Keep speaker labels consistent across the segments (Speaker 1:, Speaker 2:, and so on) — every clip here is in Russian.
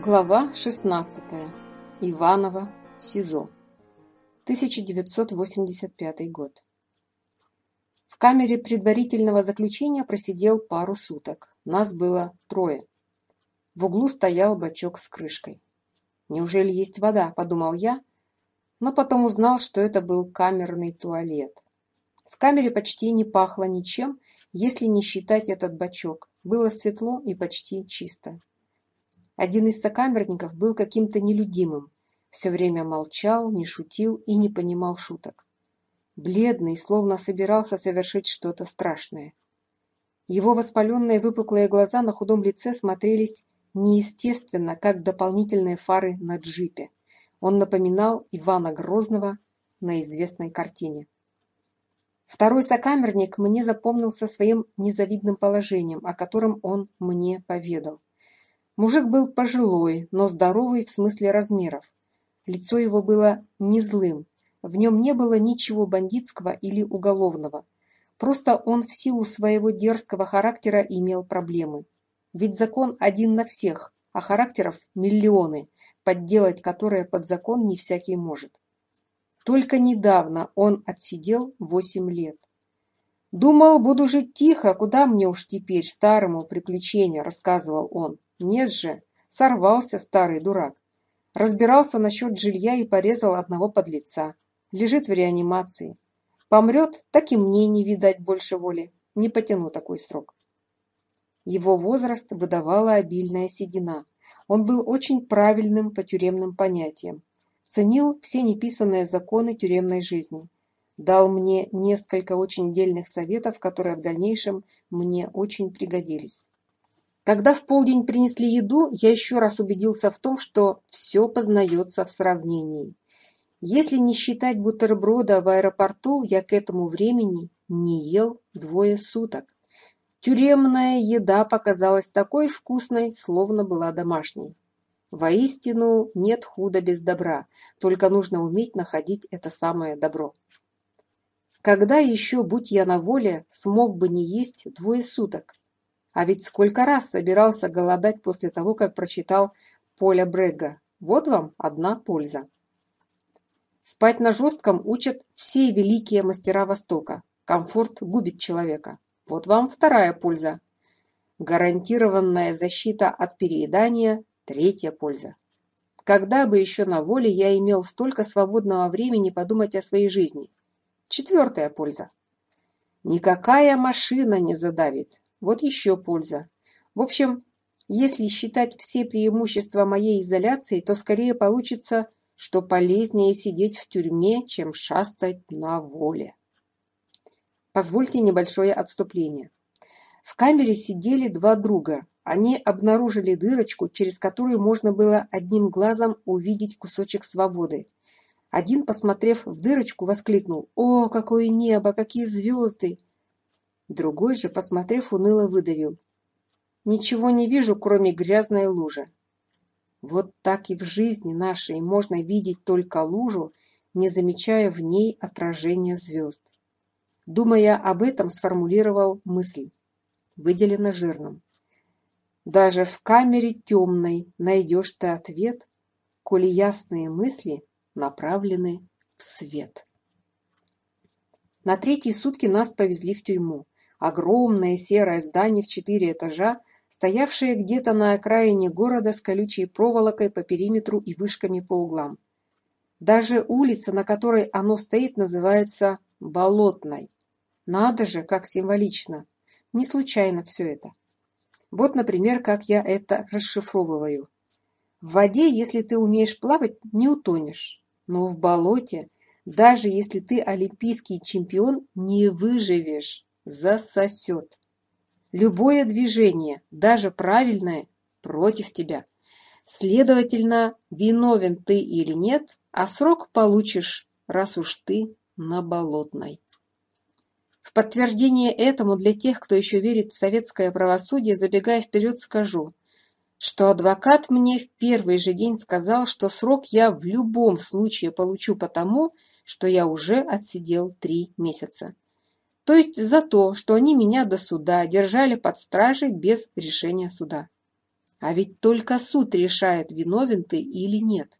Speaker 1: Глава 16. Иваново, СИЗО. 1985 год. В камере предварительного заключения просидел пару суток. Нас было трое. В углу стоял бачок с крышкой. «Неужели есть вода?» – подумал я, но потом узнал, что это был камерный туалет. В камере почти не пахло ничем, если не считать этот бачок. Было светло и почти чисто. Один из сокамерников был каким-то нелюдимым, все время молчал, не шутил и не понимал шуток. Бледный, словно собирался совершить что-то страшное. Его воспаленные выпуклые глаза на худом лице смотрелись неестественно, как дополнительные фары на джипе. Он напоминал Ивана Грозного на известной картине. Второй сокамерник мне запомнился своим незавидным положением, о котором он мне поведал. Мужик был пожилой, но здоровый в смысле размеров. Лицо его было не злым, в нем не было ничего бандитского или уголовного. Просто он в силу своего дерзкого характера имел проблемы. Ведь закон один на всех, а характеров миллионы, подделать которые под закон не всякий может. Только недавно он отсидел восемь лет. «Думал, буду жить тихо, куда мне уж теперь, старому приключения», – рассказывал он. Нет же, сорвался старый дурак. Разбирался насчет жилья и порезал одного подлеца. Лежит в реанимации. Помрет, так и мне не видать больше воли. Не потяну такой срок. Его возраст выдавала обильная седина. Он был очень правильным по тюремным понятиям. Ценил все неписанные законы тюремной жизни. Дал мне несколько очень дельных советов, которые в дальнейшем мне очень пригодились. Когда в полдень принесли еду, я еще раз убедился в том, что все познается в сравнении. Если не считать бутерброда в аэропорту, я к этому времени не ел двое суток. Тюремная еда показалась такой вкусной, словно была домашней. Воистину, нет худа без добра, только нужно уметь находить это самое добро. Когда еще, будь я на воле, смог бы не есть двое суток? а ведь сколько раз собирался голодать после того, как прочитал Поля Брега. Вот вам одна польза. Спать на жестком учат все великие мастера Востока. Комфорт губит человека. Вот вам вторая польза. Гарантированная защита от переедания – третья польза. Когда бы еще на воле я имел столько свободного времени подумать о своей жизни? Четвертая польза. Никакая машина не задавит, вот еще польза. В общем, если считать все преимущества моей изоляции, то скорее получится, что полезнее сидеть в тюрьме, чем шастать на воле. Позвольте небольшое отступление. В камере сидели два друга. Они обнаружили дырочку, через которую можно было одним глазом увидеть кусочек свободы. Один, посмотрев в дырочку, воскликнул «О, какое небо, какие звезды!» Другой же, посмотрев, уныло выдавил. «Ничего не вижу, кроме грязной лужи». Вот так и в жизни нашей можно видеть только лужу, не замечая в ней отражения звезд. Думая об этом, сформулировал мысль, выделено жирным. Даже в камере темной найдешь ты ответ, коли ясные мысли направлены в свет. На третьи сутки нас повезли в тюрьму. Огромное серое здание в четыре этажа, стоявшее где-то на окраине города с колючей проволокой по периметру и вышками по углам. Даже улица, на которой оно стоит, называется Болотной. Надо же, как символично. Не случайно все это. Вот, например, как я это расшифровываю. В воде, если ты умеешь плавать, не утонешь. Но в болоте, даже если ты олимпийский чемпион, не выживешь засосет. Любое движение, даже правильное, против тебя. Следовательно, виновен ты или нет, а срок получишь, раз уж ты на болотной. В подтверждение этому для тех, кто еще верит в советское правосудие, забегая вперед, скажу, что адвокат мне в первый же день сказал, что срок я в любом случае получу потому, что я уже отсидел три месяца то есть за то, что они меня до суда держали под стражей без решения суда. А ведь только суд решает, виновен ты или нет.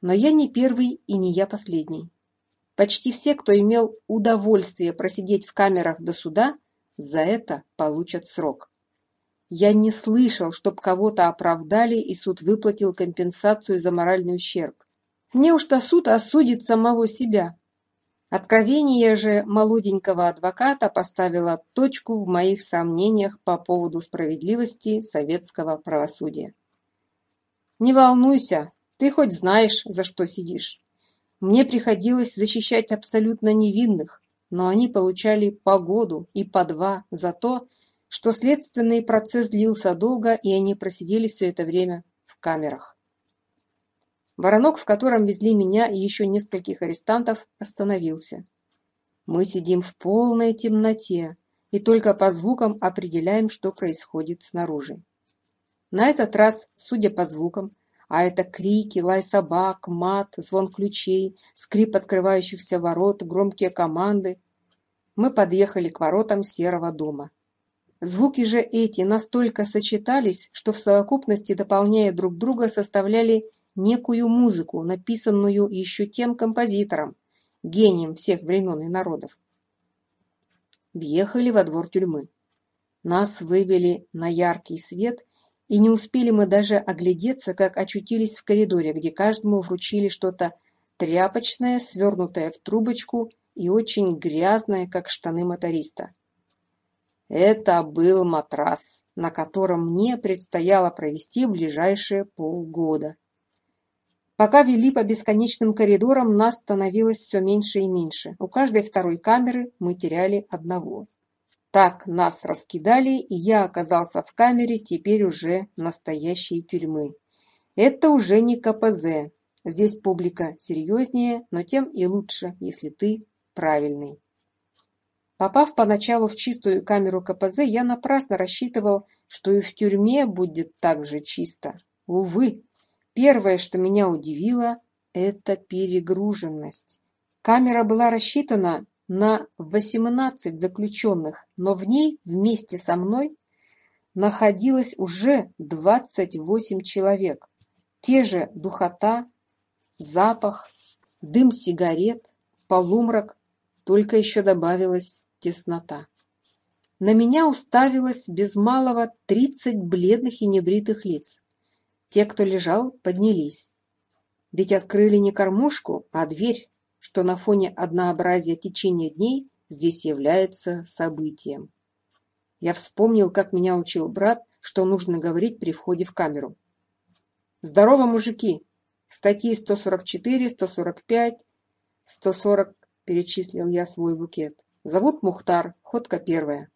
Speaker 1: Но я не первый и не я последний. Почти все, кто имел удовольствие просидеть в камерах до суда, за это получат срок. Я не слышал, чтоб кого-то оправдали и суд выплатил компенсацию за моральный ущерб. Неужто суд осудит самого себя? Откровение же молоденького адвоката поставило точку в моих сомнениях по поводу справедливости советского правосудия. «Не волнуйся, ты хоть знаешь, за что сидишь. Мне приходилось защищать абсолютно невинных, но они получали по году и по два за то, что следственный процесс длился долго, и они просидели все это время в камерах. Воронок, в котором везли меня и еще нескольких арестантов, остановился. Мы сидим в полной темноте и только по звукам определяем, что происходит снаружи. На этот раз, судя по звукам, а это крики, лай собак, мат, звон ключей, скрип открывающихся ворот, громкие команды, мы подъехали к воротам серого дома. Звуки же эти настолько сочетались, что в совокупности, дополняя друг друга, составляли некую музыку, написанную еще тем композитором, гением всех времен и народов. Въехали во двор тюрьмы. Нас вывели на яркий свет, и не успели мы даже оглядеться, как очутились в коридоре, где каждому вручили что-то тряпочное, свернутое в трубочку и очень грязное, как штаны моториста. Это был матрас, на котором мне предстояло провести ближайшие полгода. Пока вели по бесконечным коридорам, нас становилось все меньше и меньше. У каждой второй камеры мы теряли одного. Так нас раскидали, и я оказался в камере теперь уже настоящей тюрьмы. Это уже не КПЗ. Здесь публика серьезнее, но тем и лучше, если ты правильный. Попав поначалу в чистую камеру КПЗ, я напрасно рассчитывал, что и в тюрьме будет так же чисто. Увы, Первое, что меня удивило, это перегруженность. Камера была рассчитана на 18 заключенных, но в ней вместе со мной находилось уже 28 человек. Те же духота, запах, дым сигарет, полумрак, только еще добавилась теснота. На меня уставилось без малого 30 бледных и небритых лиц. Те, кто лежал, поднялись. Ведь открыли не кормушку, а дверь, что на фоне однообразия течения дней здесь является событием. Я вспомнил, как меня учил брат, что нужно говорить при входе в камеру. «Здорово, мужики! Статьи 144, 145, 140...» – перечислил я свой букет. «Зовут Мухтар, ходка первая».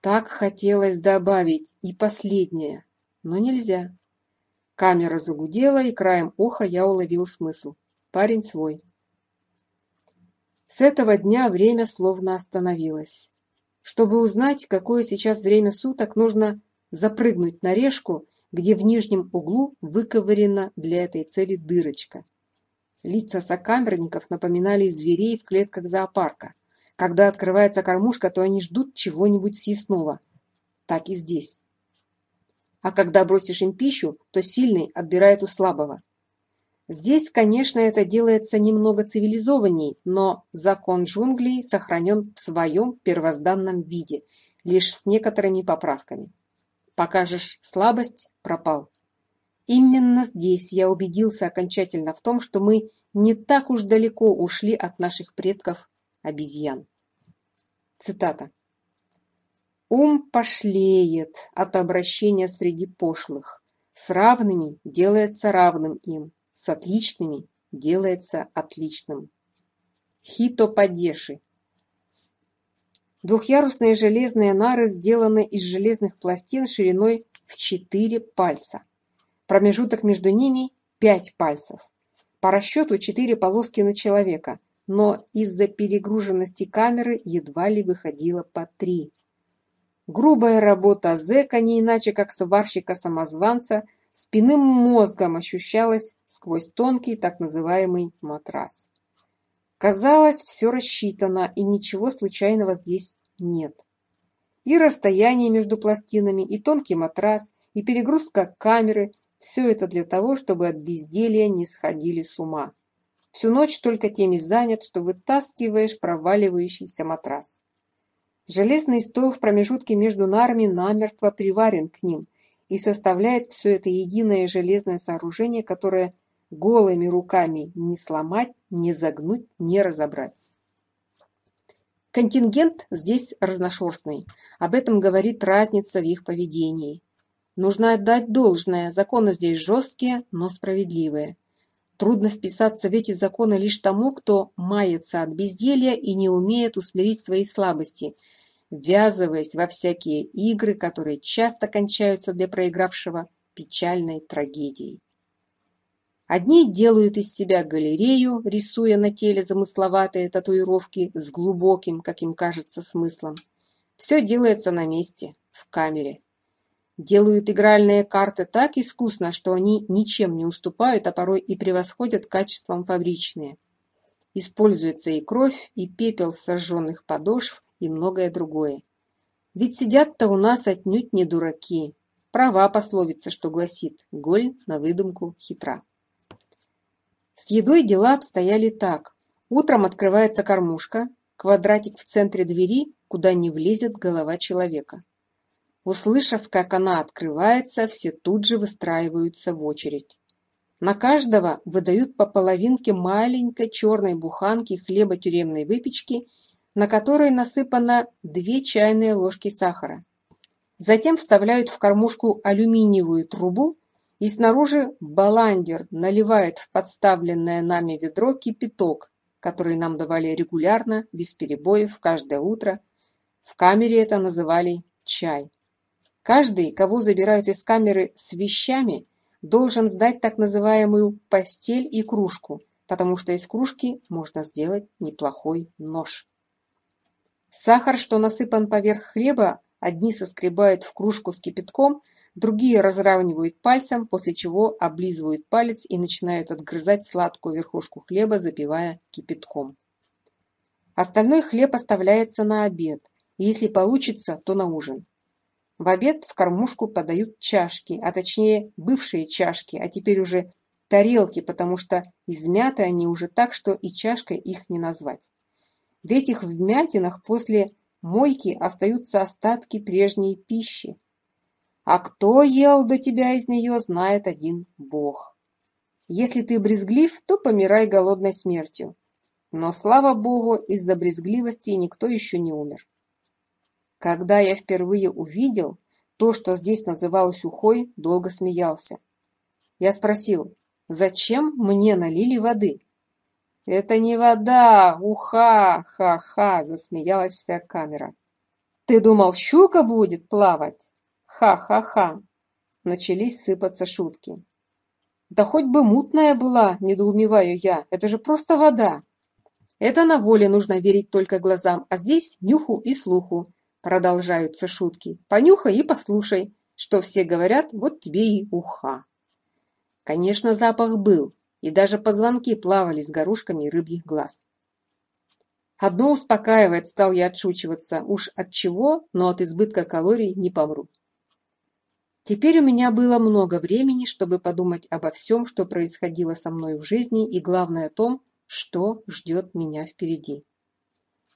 Speaker 1: Так хотелось добавить и последнее – но нельзя. Камера загудела, и краем уха я уловил смысл. Парень свой. С этого дня время словно остановилось. Чтобы узнать, какое сейчас время суток, нужно запрыгнуть на решку, где в нижнем углу выковырена для этой цели дырочка. Лица сокамерников напоминали зверей в клетках зоопарка. Когда открывается кормушка, то они ждут чего-нибудь съестного. Так и здесь а когда бросишь им пищу, то сильный отбирает у слабого. Здесь, конечно, это делается немного цивилизованней, но закон джунглей сохранен в своем первозданном виде, лишь с некоторыми поправками. Покажешь слабость – пропал. Именно здесь я убедился окончательно в том, что мы не так уж далеко ушли от наших предков – обезьян. Цитата. Ум пошлеет от обращения среди пошлых. С равными делается равным им, с отличными делается отличным. Хито Падеши. Двухъярусные железные нары сделаны из железных пластин шириной в 4 пальца. Промежуток между ними 5 пальцев. По расчету 4 полоски на человека, но из-за перегруженности камеры едва ли выходило по 3 грубая работа зэка не иначе как сварщика-самозванца спинным мозгом ощущалась сквозь тонкий так называемый матрас. Казалось, все рассчитано, и ничего случайного здесь нет. И расстояние между пластинами, и тонкий матрас, и перегрузка камеры – все это для того, чтобы от безделья не сходили с ума. Всю ночь только теми занят, что вытаскиваешь проваливающийся матрас. Железный стол в промежутке между нарами намертво приварен к ним и составляет все это единое железное сооружение, которое голыми руками не сломать, не загнуть, не разобрать. Контингент здесь разношерстный. Об этом говорит разница в их поведении. Нужно отдать должное. Законы здесь жесткие, но справедливые. Трудно вписаться в эти законы лишь тому, кто мается от безделья и не умеет усмирить свои слабости – ввязываясь во всякие игры, которые часто кончаются для проигравшего печальной трагедией. Одни делают из себя галерею, рисуя на теле замысловатые татуировки с глубоким, как им кажется, смыслом. Все делается на месте, в камере. Делают игральные карты так искусно, что они ничем не уступают, а порой и превосходят качеством фабричные. Используется и кровь, и пепел сожженных подошв, и многое другое. Ведь сидят-то у нас отнюдь не дураки. Права пословица, что гласит «голь на выдумку хитра». С едой дела обстояли так. Утром открывается кормушка, квадратик в центре двери, куда не влезет голова человека. Услышав, как она открывается, все тут же выстраиваются в очередь. На каждого выдают по половинке маленькой черной буханки хлеба тюремной выпечки на которой насыпано две чайные ложки сахара. Затем вставляют в кормушку алюминиевую трубу и снаружи баландер наливает в подставленное нами ведро кипяток, который нам давали регулярно, без перебоев, каждое утро. В камере это называли чай. Каждый, кого забирают из камеры с вещами, должен сдать так называемую постель и кружку, потому что из кружки можно сделать неплохой нож. Сахар, что насыпан поверх хлеба, одни соскребают в кружку с кипятком, другие разравнивают пальцем, после чего облизывают палец и начинают отгрызать сладкую верхушку хлеба, запивая кипятком. Остальной хлеб оставляется на обед, и если получится, то на ужин. В обед в кормушку подают чашки, а точнее бывшие чашки, а теперь уже тарелки, потому что измяты они уже так, что и чашкой их не назвать. В этих вмятинах после мойки остаются остатки прежней пищи. А кто ел до тебя из нее, знает один Бог. Если ты брезглив, то помирай голодной смертью. Но, слава Богу, из-за брезгливости никто еще не умер. Когда я впервые увидел то, что здесь называлось ухой, долго смеялся. Я спросил, зачем мне налили воды? Это не вода, уха, ха-ха, засмеялась вся камера. Ты думал, щука будет плавать? Ха-ха-ха. Начались сыпаться шутки. Да хоть бы мутная была, недоумеваю я. Это же просто вода. Это на воле нужно верить только глазам, а здесь нюху и слуху. Продолжаются шутки. Понюхай и послушай, что все говорят, вот тебе и уха. Конечно, запах был, и даже позвонки плавали с горушками рыбьих глаз. Одно успокаивает, стал я отшучиваться. Уж от чего, но от избытка калорий не помру. Теперь у меня было много времени, чтобы подумать обо всем, что происходило со мной в жизни и, главное, о том, что ждет меня впереди.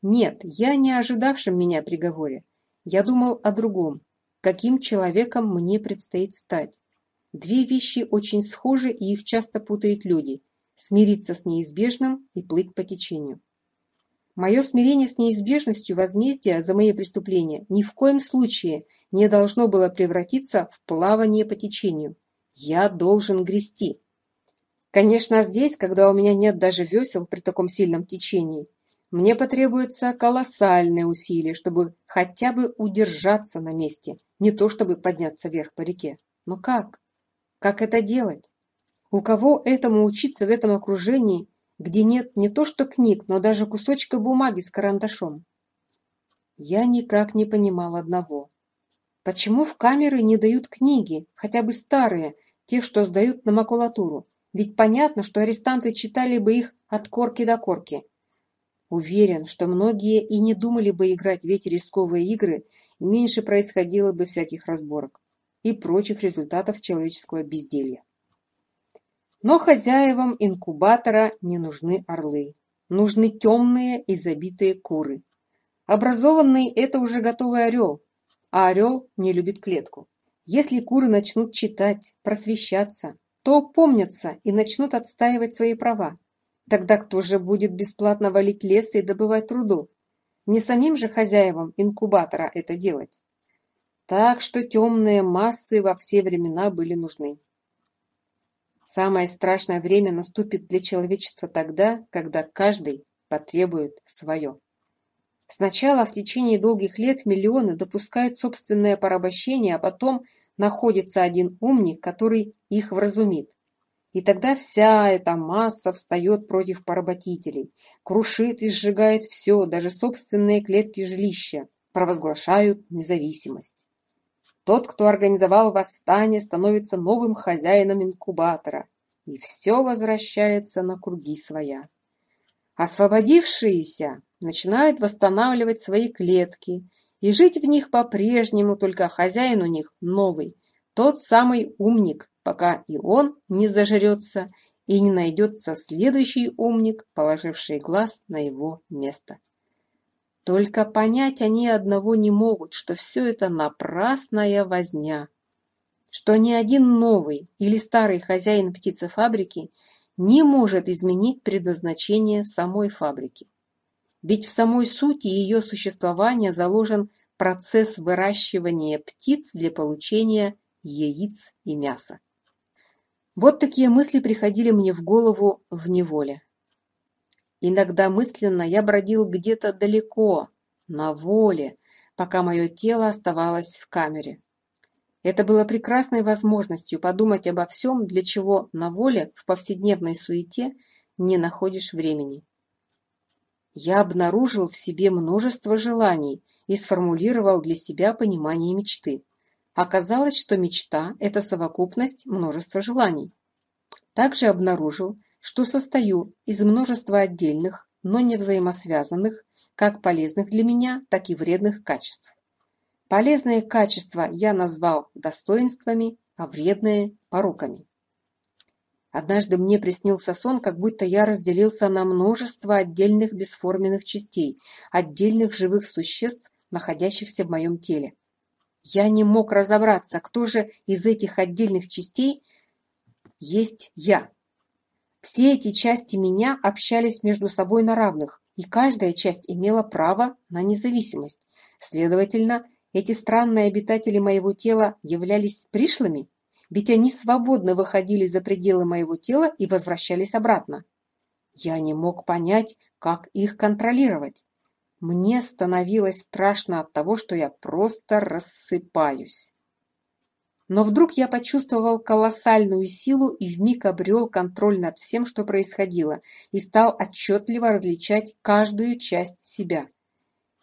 Speaker 1: Нет, я не ожидавшем меня приговоре. Я думал о другом, каким человеком мне предстоит стать, Две вещи очень схожи и их часто путают люди – смириться с неизбежным и плыть по течению. Мое смирение с неизбежностью возмездия за мои преступления ни в коем случае не должно было превратиться в плавание по течению. Я должен грести. Конечно, здесь, когда у меня нет даже весел при таком сильном течении, мне потребуется колоссальные усилия, чтобы хотя бы удержаться на месте, не то чтобы подняться вверх по реке. Но как? как это делать? У кого этому учиться в этом окружении, где нет не то что книг, но даже кусочка бумаги с карандашом? Я никак не понимал одного. Почему в камеры не дают книги, хотя бы старые, те, что сдают на макулатуру? Ведь понятно, что арестанты читали бы их от корки до корки. Уверен, что многие и не думали бы играть в эти рисковые игры, меньше происходило бы всяких разборок и прочих результатов человеческого безделья. Но хозяевам инкубатора не нужны орлы. Нужны темные и забитые куры. Образованный – это уже готовый орел, а орел не любит клетку. Если куры начнут читать, просвещаться, то помнятся и начнут отстаивать свои права. Тогда кто же будет бесплатно валить лес и добывать труду? Не самим же хозяевам инкубатора это делать. Так что темные массы во все времена были нужны. Самое страшное время наступит для человечества тогда, когда каждый потребует свое. Сначала в течение долгих лет миллионы допускают собственное порабощение, а потом находится один умник, который их вразумит. И тогда вся эта масса встает против поработителей, крушит и сжигает все, даже собственные клетки жилища, провозглашают независимость. Тот, кто организовал восстание, становится новым хозяином инкубатора, и все возвращается на круги своя. Освободившиеся начинают восстанавливать свои клетки и жить в них по-прежнему, только хозяин у них новый, тот самый умник, пока и он не зажрется и не найдется следующий умник, положивший глаз на его место. Только понять они одного не могут, что все это напрасная возня, что ни один новый или старый хозяин птицефабрики не может изменить предназначение самой фабрики. Ведь в самой сути ее существования заложен процесс выращивания птиц для получения яиц и мяса. Вот такие мысли приходили мне в голову в неволе. Иногда мысленно я бродил где-то далеко, на воле, пока мое тело оставалось в камере. Это было прекрасной возможностью подумать обо всем, для чего на воле в повседневной суете не находишь времени. Я обнаружил в себе множество желаний и сформулировал для себя понимание мечты. Оказалось, что мечта – это совокупность множества желаний. Также обнаружил, что состою из множества отдельных, но не взаимосвязанных, как полезных для меня, так и вредных качеств. Полезные качества я назвал достоинствами, а вредные – пороками. Однажды мне приснился сон, как будто я разделился на множество отдельных бесформенных частей, отдельных живых существ, находящихся в моем теле. Я не мог разобраться, кто же из этих отдельных частей есть я. Все эти части меня общались между собой на равных, и каждая часть имела право на независимость. Следовательно, эти странные обитатели моего тела являлись пришлыми, ведь они свободно выходили за пределы моего тела и возвращались обратно. Я не мог понять, как их контролировать. Мне становилось страшно от того, что я просто рассыпаюсь. Но вдруг я почувствовал колоссальную силу и вмиг обрел контроль над всем, что происходило, и стал отчетливо различать каждую часть себя.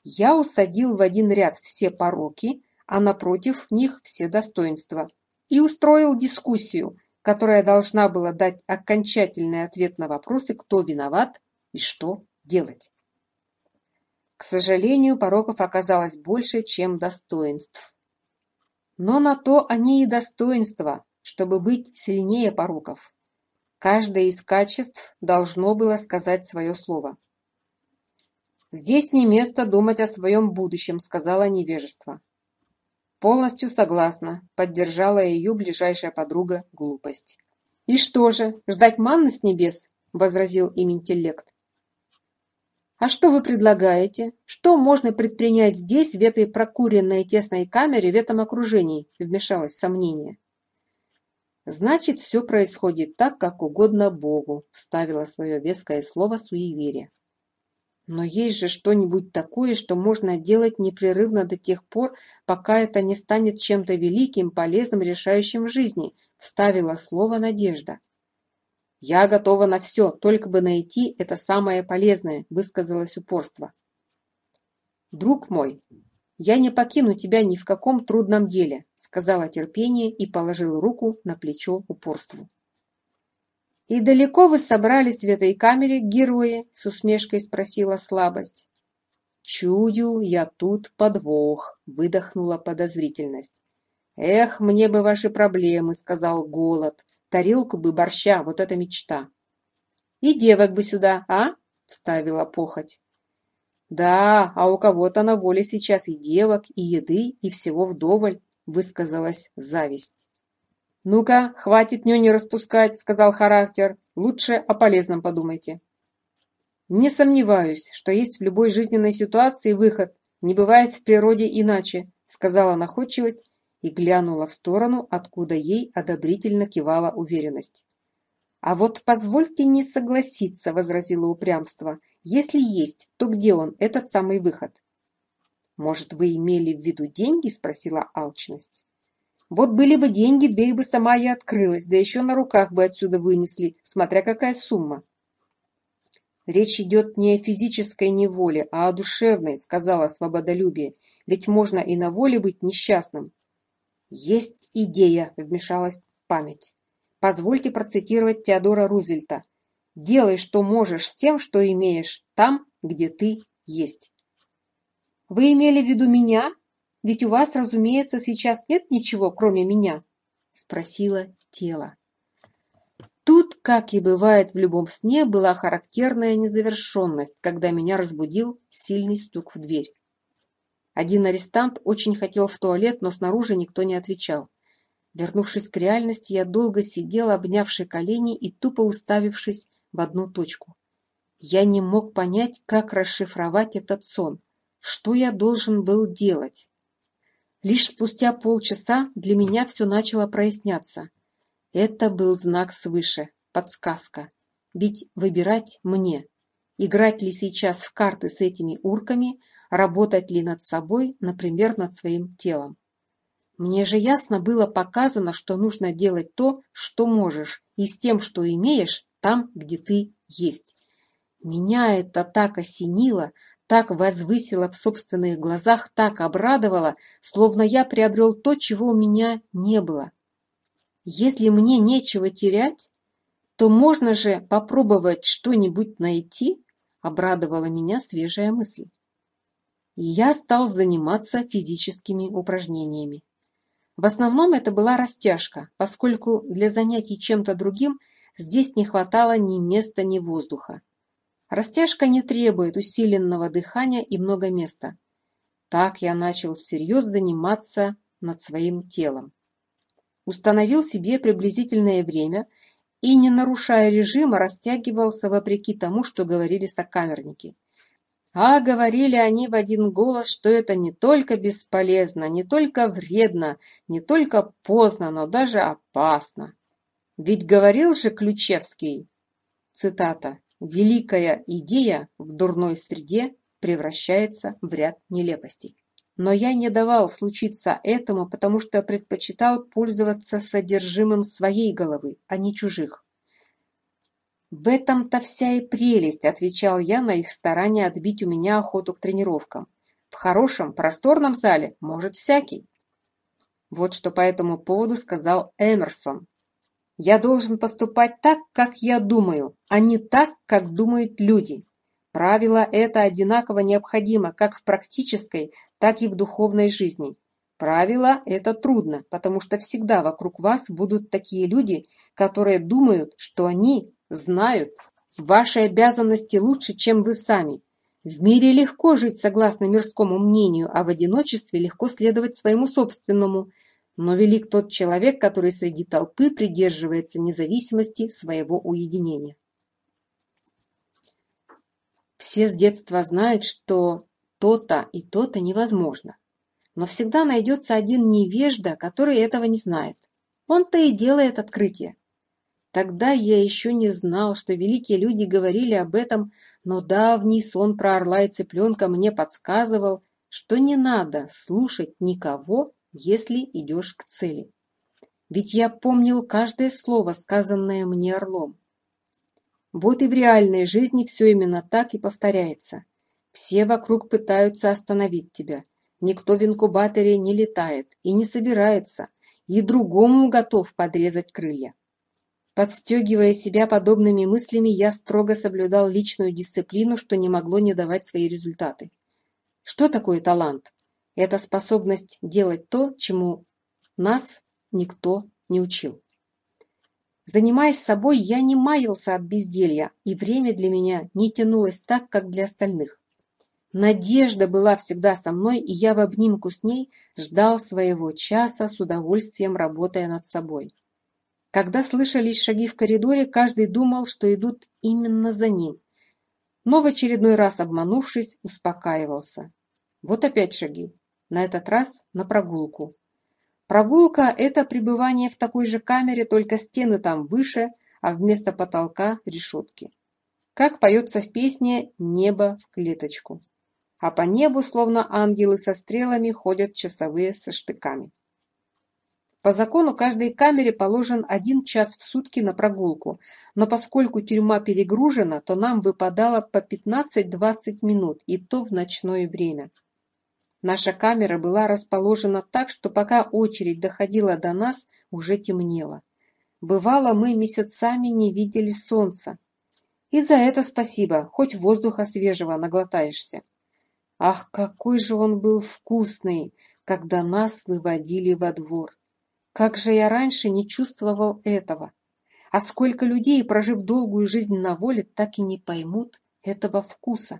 Speaker 1: Я усадил в один ряд все пороки, а напротив них все достоинства, и устроил дискуссию, которая должна была дать окончательный ответ на вопросы, кто виноват и что делать. К сожалению, пороков оказалось больше, чем достоинств. Но на то они и достоинства, чтобы быть сильнее пороков. Каждое из качеств должно было сказать свое слово. «Здесь не место думать о своем будущем», — сказала невежество. «Полностью согласна», — поддержала ее ближайшая подруга глупость. «И что же, ждать манны с небес?» — возразил им интеллект. А что вы предлагаете? Что можно предпринять здесь, в этой прокуренной тесной камере, в этом окружении?» – вмешалось сомнение. «Значит, все происходит так, как угодно Богу», – вставила свое веское слово суеверие. «Но есть же что-нибудь такое, что можно делать непрерывно до тех пор, пока это не станет чем-то великим, полезным, решающим в жизни», – вставила слово Надежда. «Я готова на все, только бы найти это самое полезное», – высказалось упорство. «Друг мой, я не покину тебя ни в каком трудном деле», – сказала терпение и положила руку на плечо упорству. «И далеко вы собрались в этой камере, герои?» – с усмешкой спросила слабость. «Чую я тут подвох», – выдохнула подозрительность. «Эх, мне бы ваши проблемы», – сказал голод тарелку бы борща, вот это мечта. И девок бы сюда, а? Вставила похоть. Да, а у кого-то на воле сейчас и девок, и еды, и всего вдоволь, высказалась зависть. «Ну-ка, хватит ню не распускать», — сказал характер. «Лучше о полезном подумайте». Не сомневаюсь, что есть в любой жизненной ситуации выход. Не бывает в природе иначе, сказала находчивость и глянула в сторону, откуда ей одобрительно кивала уверенность. «А вот позвольте не согласиться», — возразило упрямство. «Если есть, то где он, этот самый выход?» «Может, вы имели в виду деньги?» — спросила алчность. «Вот были бы деньги, дверь бы сама и открылась, да еще на руках бы отсюда вынесли, смотря какая сумма». «Речь идет не о физической неволе, а о душевной», — сказала свободолюбие. «Ведь можно и на воле быть несчастным, есть идея, — вмешалась память. — Позвольте процитировать Теодора Рузвельта. «Делай, что можешь с тем, что имеешь, там, где ты есть». «Вы имели в виду меня? Ведь у вас, разумеется, сейчас нет ничего, кроме меня?» — спросила тело. Тут, как и бывает в любом сне, была характерная незавершенность, когда меня разбудил сильный стук в дверь. Один арестант очень хотел в туалет, но снаружи никто не отвечал. Вернувшись к реальности, я долго сидел, обнявши колени и тупо уставившись в одну точку. Я не мог понять, как расшифровать этот сон, что я должен был делать. Лишь спустя полчаса для меня все начало проясняться. Это был знак свыше, подсказка. Ведь выбирать мне. Играть ли сейчас в карты с этими урками – работать ли над собой, например, над своим телом. Мне же ясно было показано, что нужно делать то, что можешь, и с тем, что имеешь, там, где ты есть. Меня это так осенило, так возвысило в собственных глазах, так обрадовало, словно я приобрел то, чего у меня не было. Если мне нечего терять, то можно же попробовать что-нибудь найти, обрадовала меня свежая мысль я стал заниматься физическими упражнениями. В основном это была растяжка, поскольку для занятий чем-то другим здесь не хватало ни места, ни воздуха. Растяжка не требует усиленного дыхания и много места. Так я начал всерьез заниматься над своим телом. Установил себе приблизительное время и, не нарушая режима, растягивался вопреки тому, что говорили сокамерники. А говорили они в один голос, что это не только бесполезно, не только вредно, не только поздно, но даже опасно. Ведь говорил же Ключевский, цитата, «Великая идея в дурной среде превращается в ряд нелепостей». Но я не давал случиться этому, потому что предпочитал пользоваться содержимым своей головы, а не чужих. В этом-то вся и прелесть, — отвечал я на их старание отбить у меня охоту к тренировкам. В хорошем, просторном зале может всякий. Вот что по этому поводу сказал Эмерсон. Я должен поступать так, как я думаю, а не так, как думают люди. Правило это одинаково необходимо как в практической, так и в духовной жизни. Правило это трудно, потому что всегда вокруг вас будут такие люди, которые думают, что они знают, ваши обязанности лучше, чем вы сами. В мире легко жить согласно мирскому мнению, а в одиночестве легко следовать своему собственному. Но велик тот человек, который среди толпы придерживается независимости своего уединения. Все с детства знают, что то-то и то-то невозможно. Но всегда найдется один невежда, который этого не знает. Он-то и делает открытие. Тогда я еще не знал, что великие люди говорили об этом, но давний сон про орла и цыпленка мне подсказывал, что не надо слушать никого, если идешь к цели. Ведь я помнил каждое слово, сказанное мне орлом. Вот и в реальной жизни все именно так и повторяется. Все вокруг пытаются остановить тебя. Никто в инкубаторе не летает и не собирается, и другому готов подрезать крылья подстегивая себя подобными мыслями, я строго соблюдал личную дисциплину, что не могло не давать свои результаты. Что такое талант? Это способность делать то, чему нас никто не учил. Занимаясь собой, я не маялся от безделья, и время для меня не тянулось так, как для остальных. Надежда была всегда со мной, и я в обнимку с ней ждал своего часа с удовольствием, работая над собой. Когда слышались шаги в коридоре, каждый думал, что идут именно за ним. Но в очередной раз, обманувшись, успокаивался. Вот опять шаги. На этот раз на прогулку. Прогулка – это пребывание в такой же камере, только стены там выше, а вместо потолка – решетки. Как поется в песне «Небо в клеточку». А по небу, словно ангелы со стрелами, ходят часовые со штыками. По закону каждой камере положен один час в сутки на прогулку, но поскольку тюрьма перегружена, то нам выпадало по 15-20 минут, и то в ночное время. Наша камера была расположена так, что пока очередь доходила до нас, уже темнело. Бывало, мы месяцами не видели солнца. И за это спасибо, хоть воздуха свежего наглотаешься. Ах, какой же он был вкусный, когда нас выводили во двор! Как же я раньше не чувствовал этого! А сколько людей, прожив долгую жизнь на воле, так и не поймут этого вкуса.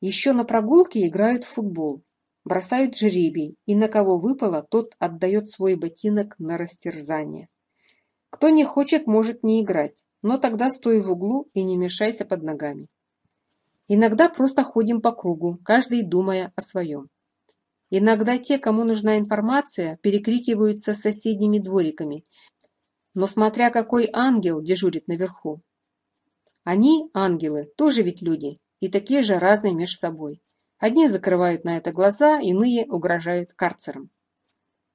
Speaker 1: Еще на прогулке играют в футбол, бросают жеребий, и на кого выпало, тот отдает свой ботинок на растерзание. Кто не хочет, может не играть, но тогда стой в углу и не мешайся под ногами. Иногда просто ходим по кругу, каждый думая о своем. Иногда те, кому нужна информация, перекрикиваются с соседними двориками. Но смотря какой ангел дежурит наверху. Они, ангелы, тоже ведь люди, и такие же разные между собой. Одни закрывают на это глаза, иные угрожают карцером.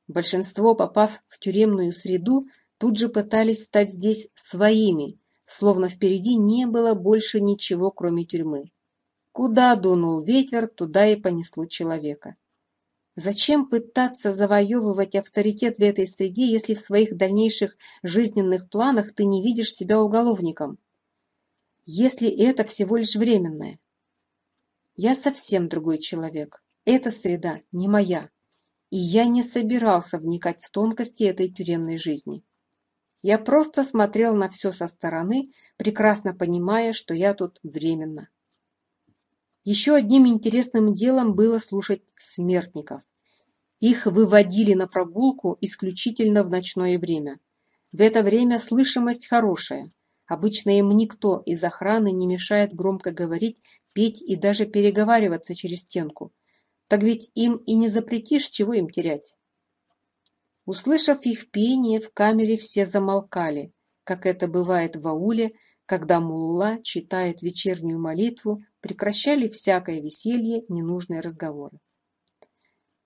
Speaker 1: Большинство, попав в тюремную среду, тут же пытались стать здесь своими, словно впереди не было больше ничего, кроме тюрьмы. Куда дунул ветер, туда и понесло человека. Зачем пытаться завоевывать авторитет в этой среде, если в своих дальнейших жизненных планах ты не видишь себя уголовником? Если это всего лишь временное. Я совсем другой человек. Эта среда не моя. И я не собирался вникать в тонкости этой тюремной жизни. Я просто смотрел на все со стороны, прекрасно понимая, что я тут временно. Еще одним интересным делом было слушать смертников. Их выводили на прогулку исключительно в ночное время. В это время слышимость хорошая. Обычно им никто из охраны не мешает громко говорить, петь и даже переговариваться через стенку. Так ведь им и не запретишь, чего им терять. Услышав их пение, в камере все замолкали, как это бывает в ауле, когда мулла читает вечернюю молитву, прекращали всякое веселье, ненужные разговоры.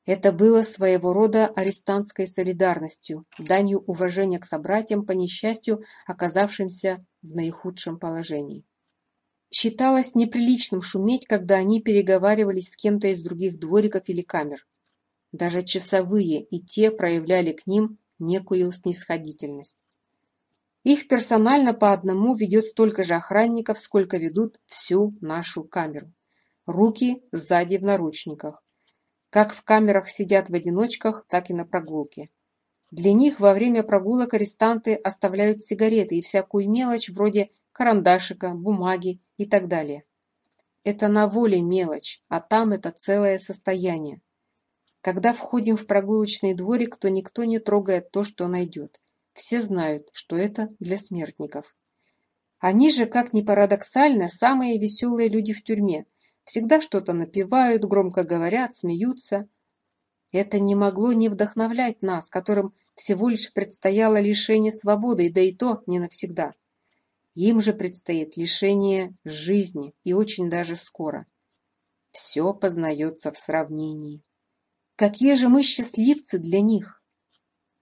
Speaker 1: Это было своего рода арестантской солидарностью, данью уважения к собратьям по несчастью, оказавшимся в наихудшем положении. Считалось неприличным шуметь, когда они переговаривались с кем-то из других двориков или камер. Даже часовые и те проявляли к ним некую снисходительность. Их персонально по одному ведет столько же охранников, сколько ведут всю нашу камеру. Руки сзади в наручниках. Как в камерах сидят в одиночках, так и на прогулке. Для них во время прогулок арестанты оставляют сигареты и всякую мелочь вроде карандашика, бумаги и так далее. Это на воле мелочь, а там это целое состояние. Когда входим в прогулочный дворик, то никто не трогает то, что найдет. Все знают, что это для смертников. Они же, как ни парадоксально, самые веселые люди в тюрьме. Всегда что-то напевают, громко говорят, смеются. Это не могло не вдохновлять нас, которым всего лишь предстояло лишение свободы, да и то не навсегда. Им же предстоит лишение жизни, и очень даже скоро. Все познается в сравнении. Какие же мы счастливцы для них!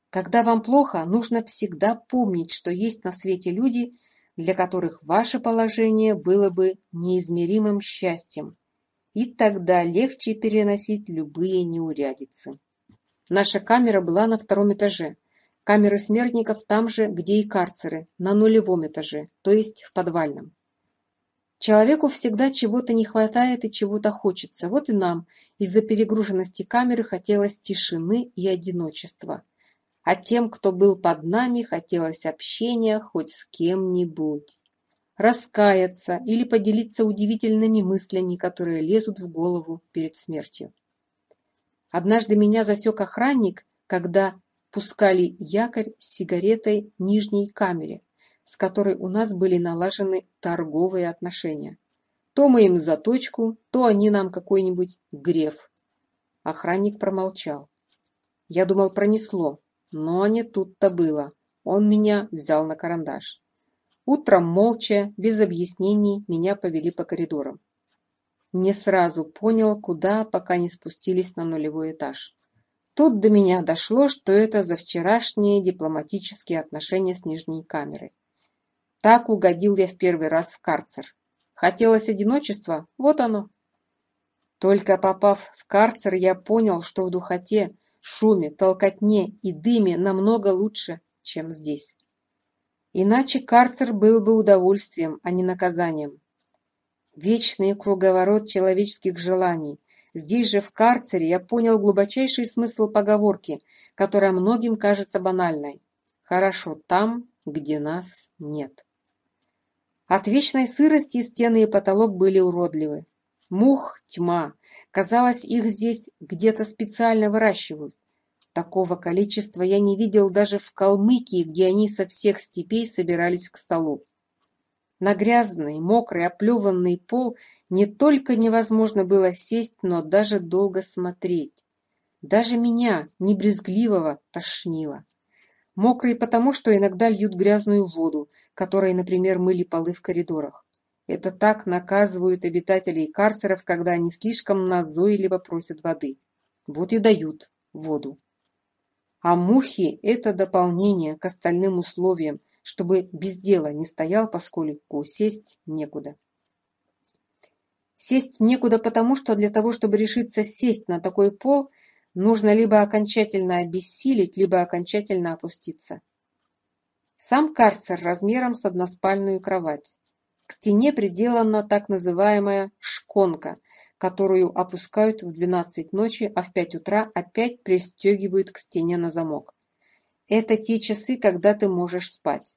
Speaker 1: Когда вам плохо, нужно всегда помнить, что есть на свете люди, для которых ваше положение было бы неизмеримым счастьем, и тогда легче переносить любые неурядицы. Наша камера была на втором этаже. Камеры смертников там же, где и карцеры, на нулевом этаже, то есть в подвальном. Человеку всегда чего-то не хватает и чего-то хочется. Вот и нам из-за перегруженности камеры хотелось тишины и одиночества – а тем, кто был под нами, хотелось общения хоть с кем-нибудь. Раскаяться или поделиться удивительными мыслями, которые лезут в голову перед смертью. Однажды меня засек охранник, когда пускали якорь с сигаретой в нижней камере, с которой у нас были налажены торговые отношения. То мы им за точку, то они нам какой-нибудь греф. Охранник промолчал. Я думал, пронесло, но не тут-то было. Он меня взял на карандаш. Утром молча, без объяснений, меня повели по коридорам. Не сразу понял, куда, пока не спустились на нулевой этаж. Тут до меня дошло, что это за вчерашние дипломатические отношения с Нижней камерой. Так угодил я в первый раз в карцер. Хотелось одиночества, вот оно. Только попав в карцер, я понял, что в духоте, шуме, толкотне и дыме намного лучше, чем здесь. Иначе карцер был бы удовольствием, а не наказанием. Вечный круговорот человеческих желаний. Здесь же, в карцере, я понял глубочайший смысл поговорки, которая многим кажется банальной. «Хорошо там, где нас нет». От вечной сырости стены и потолок были уродливы. Мух – тьма. Казалось, их здесь где-то специально выращивают. Такого количества я не видел даже в Калмыкии, где они со всех степей собирались к столу. На грязный, мокрый, оплеванный пол не только невозможно было сесть, но даже долго смотреть. Даже меня, небрезгливого, тошнило. Мокрый потому, что иногда льют грязную воду, которой, например, мыли полы в коридорах. Это так наказывают обитателей карцеров, когда они слишком назойливо просят воды. Вот и дают воду. А мухи это дополнение к остальным условиям, чтобы без дела не стоял, поскольку сесть некуда. Сесть некуда потому, что для того, чтобы решиться сесть на такой пол, нужно либо окончательно обессилить, либо окончательно опуститься. Сам карцер размером с односпальную кровать. К стене приделана так называемая «шконка», которую опускают в двенадцать ночи, а в пять утра опять пристегивают к стене на замок. Это те часы, когда ты можешь спать.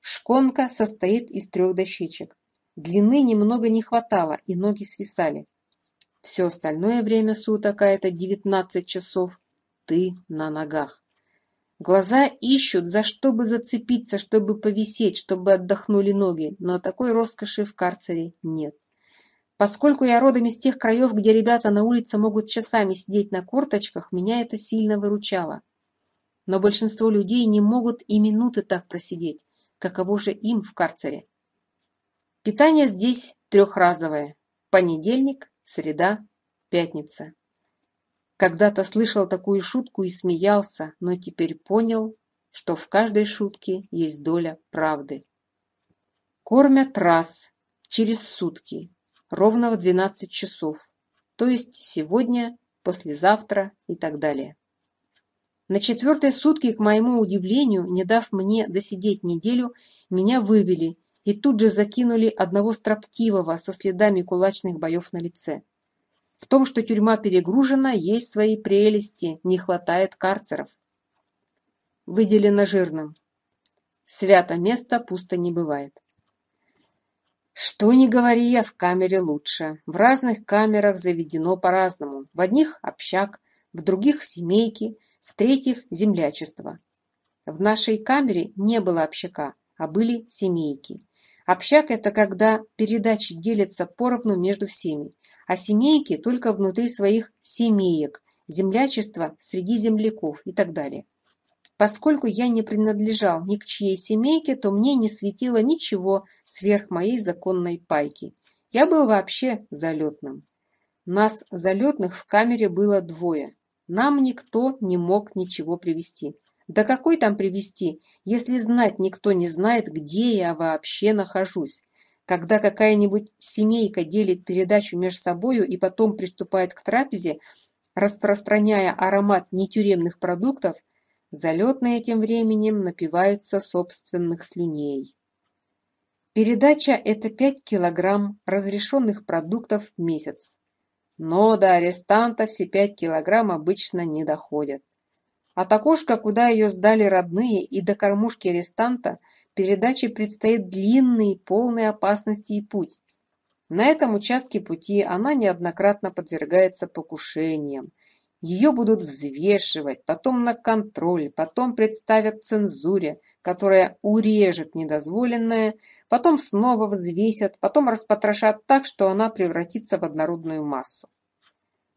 Speaker 1: Шконка состоит из трех дощечек. Длины немного не хватало, и ноги свисали. Все остальное время суток, а это 19 часов, ты на ногах. Глаза ищут, за что бы зацепиться, чтобы повисеть, чтобы отдохнули ноги, но такой роскоши в карцере нет. Поскольку я родом из тех краев, где ребята на улице могут часами сидеть на корточках, меня это сильно выручало. Но большинство людей не могут и минуты так просидеть. Каково же им в карцере? Питание здесь трехразовое. Понедельник, среда, пятница. Когда-то слышал такую шутку и смеялся, но теперь понял, что в каждой шутке есть доля правды. Кормят раз через сутки, ровно в двенадцать часов, то есть сегодня, послезавтра и так далее. На четвертые сутки, к моему удивлению, не дав мне досидеть неделю, меня вывели и тут же закинули одного строптивого со следами кулачных боев на лице. В том, что тюрьма перегружена, есть свои прелести, не хватает карцеров. Выделено жирным. Свято место пусто не бывает. Что ни говори, а в камере лучше. В разных камерах заведено по-разному. В одних – общак, в других – семейки, в третьих – землячество. В нашей камере не было общака, а были семейки. Общак – это когда передачи делятся поровну между всеми, а семейки – только внутри своих семеек, землячество – среди земляков и так далее. Поскольку я не принадлежал ни к чьей семейке, то мне не светило ничего сверх моей законной пайки. Я был вообще залетным. Нас, залетных, в камере было двое. Нам никто не мог ничего привести. Да какой там привести, если знать никто не знает, где я вообще нахожусь. Когда какая-нибудь семейка делит передачу между собою и потом приступает к трапезе, распространяя аромат нетюремных продуктов – Залетные тем временем напиваются собственных слюней. Передача – это 5 килограмм разрешенных продуктов в месяц. Но до арестанта все 5 килограмм обычно не доходят. От окошка, куда ее сдали родные, и до кормушки арестанта передаче предстоит длинный, полный опасности и путь. На этом участке пути она неоднократно подвергается покушениям, ее будут взвешивать, потом на контроль, потом представят цензуре, которая урежет недозволенное, потом снова взвесят, потом распотрошат так, что она превратится в однородную массу.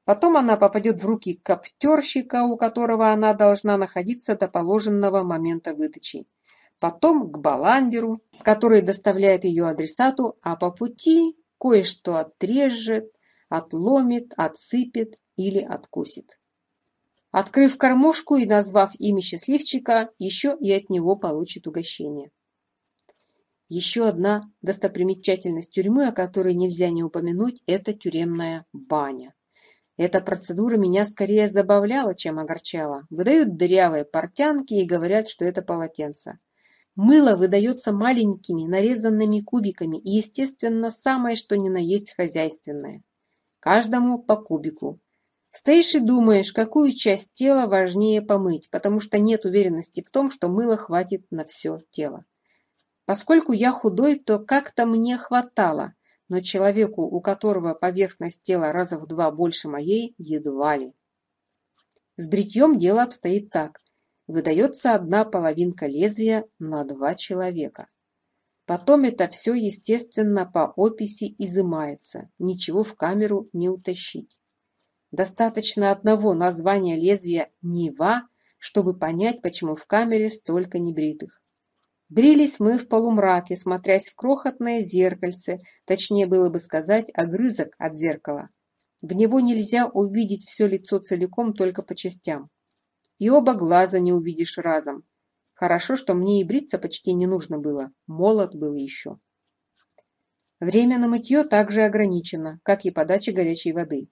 Speaker 1: Потом она попадет в руки коптерщика, у которого она должна находиться до положенного момента выдачи. Потом к баландеру, который доставляет ее адресату, а по пути кое-что отрежет, отломит, отсыпет, или откусит. Открыв кормушку и назвав имя счастливчика, еще и от него получит угощение. Еще одна достопримечательность тюрьмы, о которой нельзя не упомянуть, это тюремная баня. Эта процедура меня скорее забавляла, чем огорчала. Выдают дырявые портянки и говорят, что это полотенце. Мыло выдается маленькими нарезанными кубиками и, естественно, самое что ни на есть хозяйственное. Каждому по кубику. Стоишь и думаешь, какую часть тела важнее помыть, потому что нет уверенности в том, что мыла хватит на все тело. Поскольку я худой, то как-то мне хватало, но человеку, у которого поверхность тела раза в два больше моей, едва ли. С бритьем дело обстоит так. Выдается одна половинка лезвия на два человека. Потом это все, естественно, по описи изымается, ничего в камеру не утащить. Достаточно одного названия лезвия «Нева», чтобы понять, почему в камере столько небритых. Брились мы в полумраке, смотрясь в крохотное зеркальце, точнее было бы сказать, огрызок от зеркала. В него нельзя увидеть все лицо целиком только по частям. И оба глаза не увидишь разом. Хорошо, что мне и бриться почти не нужно было, молод был еще. Время на мытье также ограничено, как и подача горячей воды.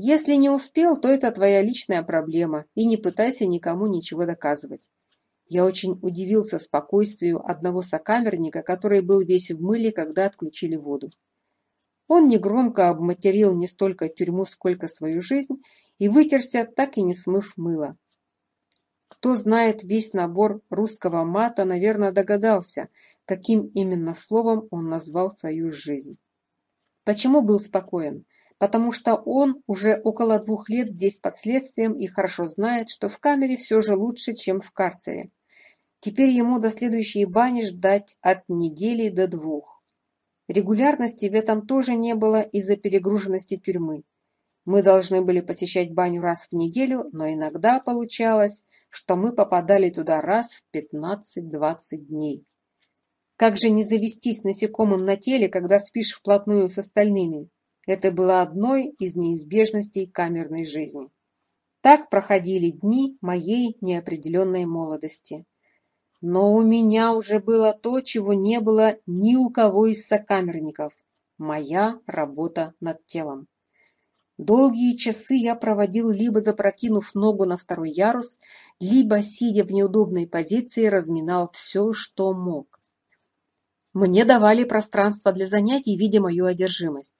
Speaker 1: Если не успел, то это твоя личная проблема, и не пытайся никому ничего доказывать. Я очень удивился спокойствию одного сокамерника, который был весь в мыле, когда отключили воду. Он негромко обматерил не столько тюрьму, сколько свою жизнь, и вытерся, так и не смыв мыло. Кто знает весь набор русского мата, наверное, догадался, каким именно словом он назвал свою жизнь. Почему был спокоен? потому что он уже около двух лет здесь под следствием и хорошо знает, что в камере все же лучше, чем в карцере. Теперь ему до следующей бани ждать от недели до двух. Регулярности в этом тоже не было из-за перегруженности тюрьмы. Мы должны были посещать баню раз в неделю, но иногда получалось, что мы попадали туда раз в 15-20 дней. Как же не завестись насекомым на теле, когда спишь вплотную с остальными? Это было одной из неизбежностей камерной жизни. Так проходили дни моей неопределенной молодости. Но у меня уже было то, чего не было ни у кого из сокамерников – моя работа над телом. Долгие часы я проводил, либо запрокинув ногу на второй ярус, либо, сидя в неудобной позиции, разминал все, что мог. Мне давали пространство для занятий, видя мою одержимость.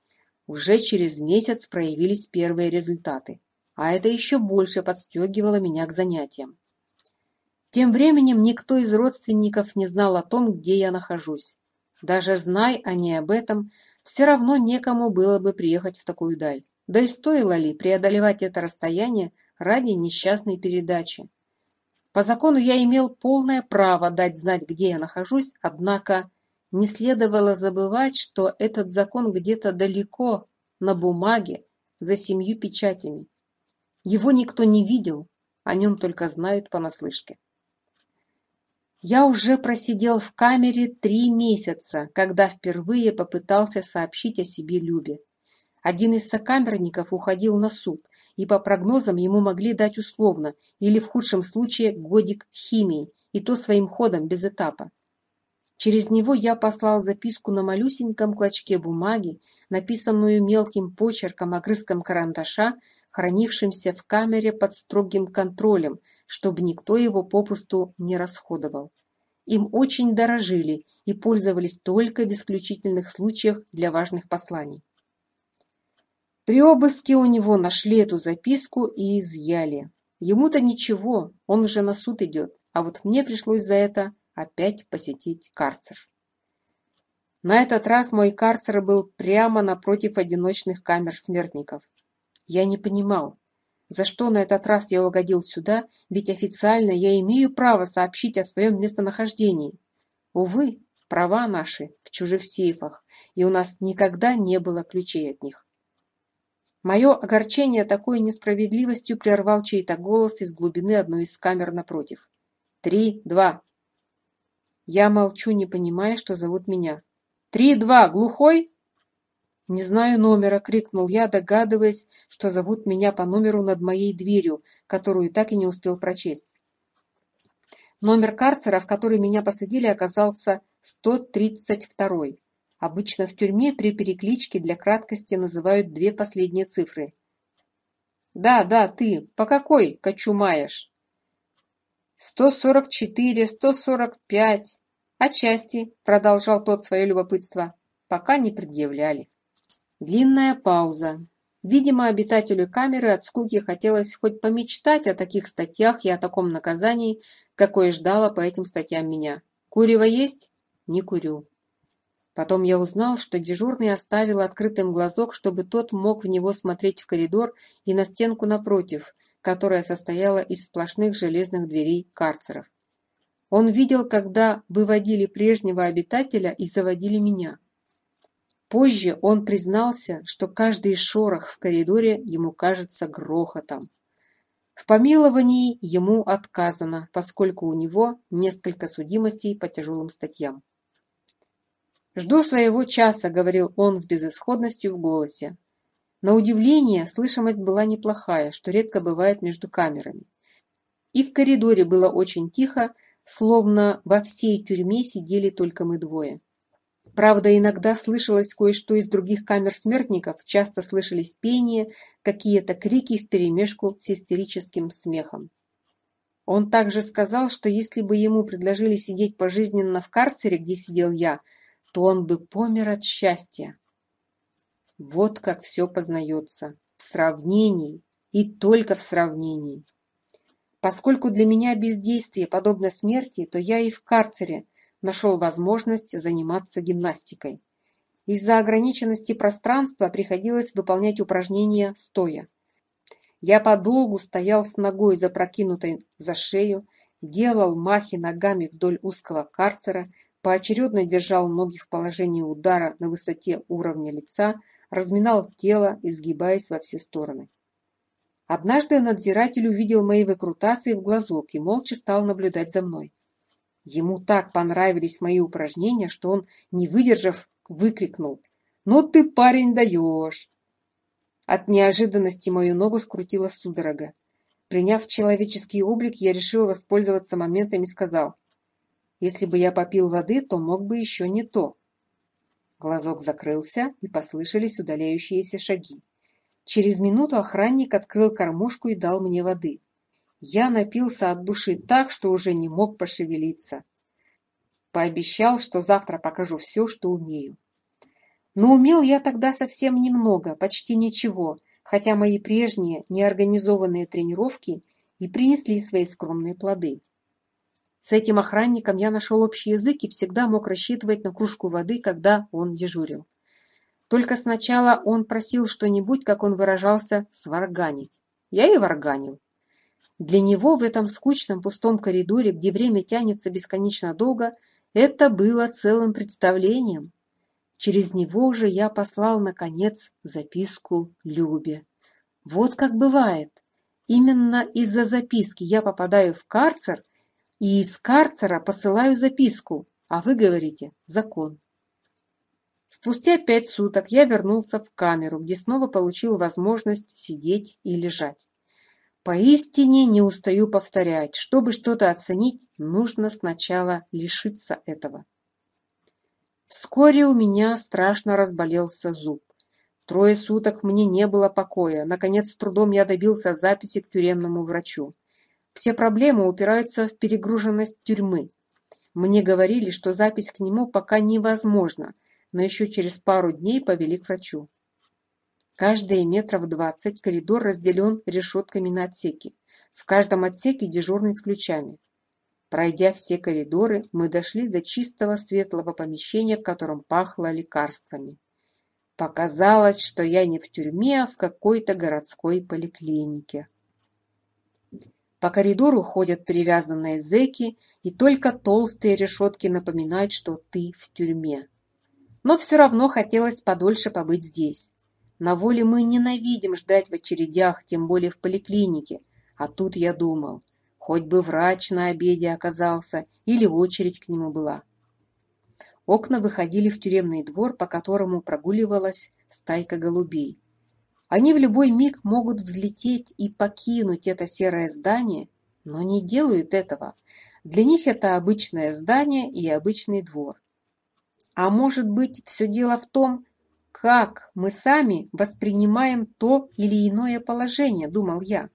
Speaker 1: Уже через месяц проявились первые результаты, а это еще больше подстегивало меня к занятиям. Тем временем никто из родственников не знал о том, где я нахожусь. Даже знай они об этом, все равно некому было бы приехать в такую даль. Да и стоило ли преодолевать это расстояние ради несчастной передачи? По закону я имел полное право дать знать, где я нахожусь, однако не следовало забывать, что этот закон где-то далеко, на бумаге, за семью печатями. Его никто не видел, о нем только знают понаслышке. Я уже просидел в камере три месяца, когда впервые попытался сообщить о себе Любе. Один из сокамерников уходил на суд, и по прогнозам ему могли дать условно или в худшем случае годик химии, и то своим ходом без этапа. Через него я послал записку на малюсеньком клочке бумаги, написанную мелким почерком огрызком карандаша, хранившимся в камере под строгим контролем, чтобы никто его попусту не расходовал. Им очень дорожили и пользовались только в исключительных случаях для важных посланий. При обыске у него нашли эту записку и изъяли. Ему-то ничего, он уже на суд идет, а вот мне пришлось за это опять посетить карцер. На этот раз мой карцер был прямо напротив одиночных камер смертников. Я не понимал, за что на этот раз я угодил сюда, ведь официально я имею право сообщить о своем местонахождении. Увы, права наши в чужих сейфах, и у нас никогда не было ключей от них. Мое огорчение такой несправедливостью прервал чей-то голос из глубины одной из камер напротив. «Три, два!» Я молчу, не понимая, что зовут меня. «Три, два, глухой?» «Не знаю номера», — крикнул я, догадываясь, что зовут меня по номеру над моей дверью, которую так и не успел прочесть. Номер карцера, в который меня посадили, оказался 132-й. Обычно в тюрьме при перекличке для краткости называют две последние цифры. «Да, да, ты. По какой кочумаешь?» сто сорок четыре сто сорок пять. Отчасти продолжал тот свое любопытство пока не предъявляли. Длинная пауза. Видимо обитателю камеры от скуки хотелось хоть помечтать о таких статьях и о таком наказании какое ждало по этим статьям меня. Курево есть? Не курю. Потом я узнал, что дежурный оставил открытым глазок, чтобы тот мог в него смотреть в коридор и на стенку напротив, которая состояла из сплошных железных дверей карцеров. Он видел, когда выводили прежнего обитателя и заводили меня. Позже он признался, что каждый шорох в коридоре ему кажется грохотом. В помиловании ему отказано, поскольку у него несколько судимостей по тяжелым статьям. «Жду своего часа», — говорил он с безысходностью в голосе. На удивление, слышимость была неплохая, что редко бывает между камерами. И в коридоре было очень тихо, словно во всей тюрьме сидели только мы двое. Правда, иногда слышалось кое-что из других камер смертников, часто слышались пение, какие-то крики вперемешку с истерическим смехом. Он также сказал, что если бы ему предложили сидеть пожизненно в карцере, где сидел я, то он бы помер от счастья. Вот как все познается. В сравнении. И только в сравнении. Поскольку для меня бездействие подобно смерти, то я и в карцере нашел возможность заниматься гимнастикой. Из-за ограниченности пространства приходилось выполнять упражнения стоя. Я подолгу стоял с ногой запрокинутой за шею, делал махи ногами вдоль узкого карцера, поочередно держал ноги в положении удара на высоте уровня лица – разминал тело, изгибаясь во все стороны. Однажды надзиратель увидел мои выкрутасы в глазок и молча стал наблюдать за мной. Ему так понравились мои упражнения, что он, не выдержав, выкрикнул «Ну ты, парень, даешь!». От неожиданности мою ногу скрутила судорога. Приняв человеческий облик, я решил воспользоваться моментом и сказал «Если бы я попил воды, то мог бы еще не то». Глазок закрылся, и послышались удаляющиеся шаги. Через минуту охранник открыл кормушку и дал мне воды. Я напился от души так, что уже не мог пошевелиться. Пообещал, что завтра покажу все, что умею. Но умел я тогда совсем немного, почти ничего, хотя мои прежние неорганизованные тренировки и принесли свои скромные плоды. С этим охранником я нашел общий язык и всегда мог рассчитывать на кружку воды, когда он дежурил. Только сначала он просил что-нибудь, как он выражался, сварганить. Я и варганил. Для него в этом скучном пустом коридоре, где время тянется бесконечно долго, это было целым представлением. Через него же я послал, наконец, записку Любе. Вот как бывает. Именно из-за записки я попадаю в карцер, и из карцера посылаю записку, а вы говорите «закон». Спустя пять суток я вернулся в камеру, где снова получил возможность сидеть и лежать. Поистине не устаю повторять, чтобы что-то оценить, нужно сначала лишиться этого. Вскоре у меня страшно разболелся зуб. Трое суток мне не было покоя. Наконец, с трудом я добился записи к тюремному врачу. Все проблемы упираются в перегруженность тюрьмы. Мне говорили, что запись к нему пока невозможна, но еще через пару дней повели к врачу. Каждые метров двадцать коридор разделен решетками на отсеки. В каждом отсеке дежурный с ключами. Пройдя все коридоры, мы дошли до чистого светлого помещения, в котором пахло лекарствами. Показалось, что я не в тюрьме, а в какой-то городской поликлинике. По коридору ходят перевязанные зэки, и только толстые решетки напоминают, что ты в тюрьме. Но все равно хотелось подольше побыть здесь. На воле мы ненавидим ждать в очередях, тем более в поликлинике. А тут я думал, хоть бы врач на обеде оказался или очередь к нему была. Окна выходили в тюремный двор, по которому прогуливалась стайка голубей. Они в любой миг могут взлететь и покинуть это серое здание, но не делают этого. Для них это обычное здание и обычный двор. А может быть, все дело в том, как мы сами воспринимаем то или иное положение, думал я.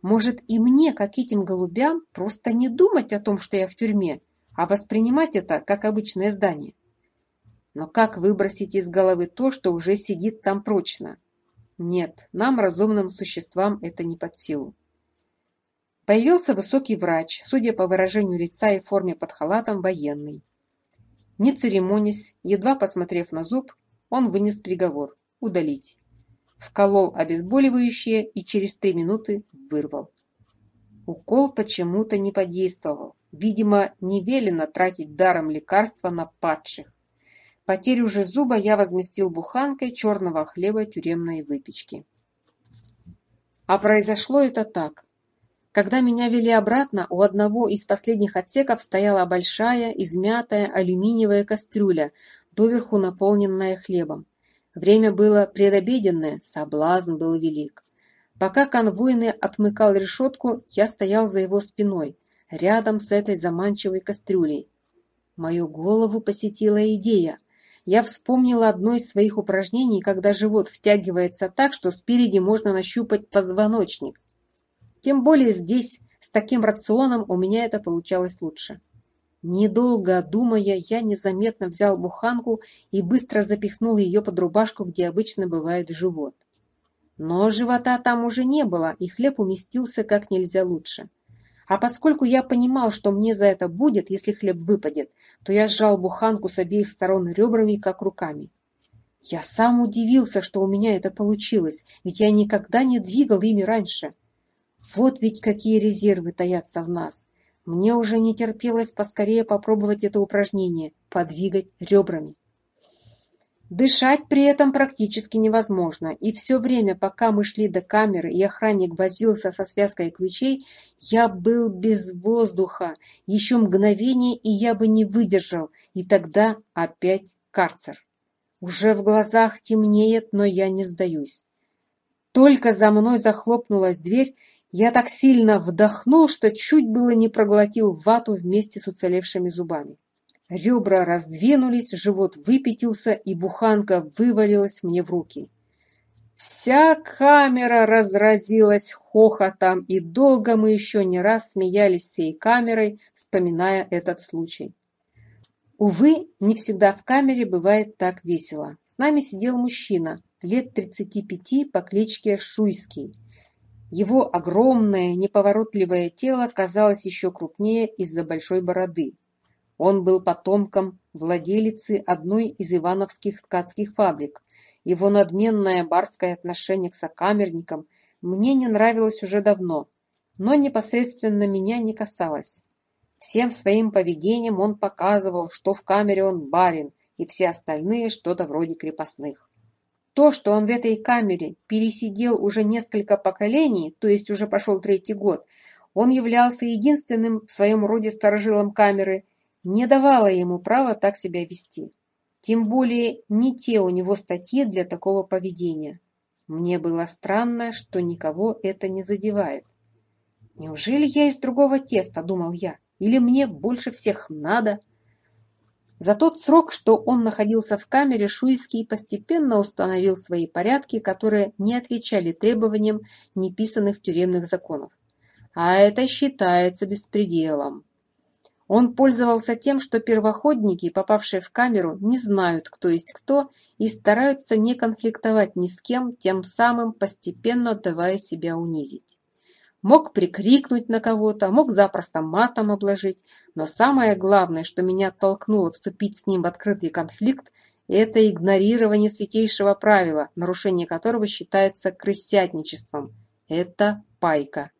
Speaker 1: Может и мне, как этим голубям, просто не думать о том, что я в тюрьме, а воспринимать это как обычное здание. Но как выбросить из головы то, что уже сидит там прочно? Нет, нам, разумным существам, это не под силу. Появился высокий врач, судя по выражению лица и форме под халатом, военный. Не церемонясь, едва посмотрев на зуб, он вынес приговор – удалить. Вколол обезболивающее и через три минуты вырвал. Укол почему-то не подействовал. Видимо, не велено тратить даром лекарства на падших. Потерю уже зуба я возместил буханкой черного хлеба тюремной выпечки. А произошло это так. Когда меня вели обратно, у одного из последних отсеков стояла большая, измятая алюминиевая кастрюля, доверху наполненная хлебом. Время было предобеденное, соблазн был велик. Пока конвойный отмыкал решетку, я стоял за его спиной, рядом с этой заманчивой кастрюлей. Мою голову посетила идея – я вспомнила одно из своих упражнений, когда живот втягивается так, что спереди можно нащупать позвоночник. Тем более здесь, с таким рационом, у меня это получалось лучше. Недолго думая, я незаметно взял буханку и быстро запихнул ее под рубашку, где обычно бывает живот. Но живота там уже не было, и хлеб уместился как нельзя лучше. А поскольку я понимал, что мне за это будет, если хлеб выпадет, то я сжал буханку с обеих сторон ребрами, как руками. Я сам удивился, что у меня это получилось, ведь я никогда не двигал ими раньше. Вот ведь какие резервы таятся в нас. Мне уже не терпелось поскорее попробовать это упражнение – подвигать ребрами. Дышать при этом практически невозможно, и все время, пока мы шли до камеры и охранник возился со связкой ключей, я был без воздуха. Еще мгновение, и я бы не выдержал, и тогда опять карцер. Уже в глазах темнеет, но я не сдаюсь. Только за мной захлопнулась дверь, я так сильно вдохнул, что чуть было не проглотил вату вместе с уцелевшими зубами. Ребра раздвинулись, живот выпятился, и буханка вывалилась мне в руки. Вся камера разразилась хохотом, и долго мы еще не раз смеялись всей камерой, вспоминая этот случай. Увы, не всегда в камере бывает так весело. С нами сидел мужчина, лет 35 по кличке Шуйский. Его огромное, неповоротливое тело казалось еще крупнее из-за большой бороды. Он был потомком владелицы одной из ивановских ткацких фабрик. Его надменное барское отношение к сокамерникам мне не нравилось уже давно, но непосредственно меня не касалось. Всем своим поведением он показывал, что в камере он барин, и все остальные что-то вроде крепостных. То, что он в этой камере пересидел уже несколько поколений, то есть уже пошел третий год, он являлся единственным в своем роде сторожилом камеры – не давала ему права так себя вести. Тем более не те у него статьи для такого поведения. Мне было странно, что никого это не задевает. «Неужели я из другого теста?» – думал я. «Или мне больше всех надо?» За тот срок, что он находился в камере, Шуйский постепенно установил свои порядки, которые не отвечали требованиям неписанных тюремных законов. А это считается беспределом. Он пользовался тем, что первоходники, попавшие в камеру, не знают, кто есть кто, и стараются не конфликтовать ни с кем, тем самым постепенно давая себя унизить. Мог прикрикнуть на кого-то, мог запросто матом обложить, но самое главное, что меня толкнуло вступить с ним в открытый конфликт, это игнорирование святейшего правила, нарушение которого считается крысятничеством. Это пайка.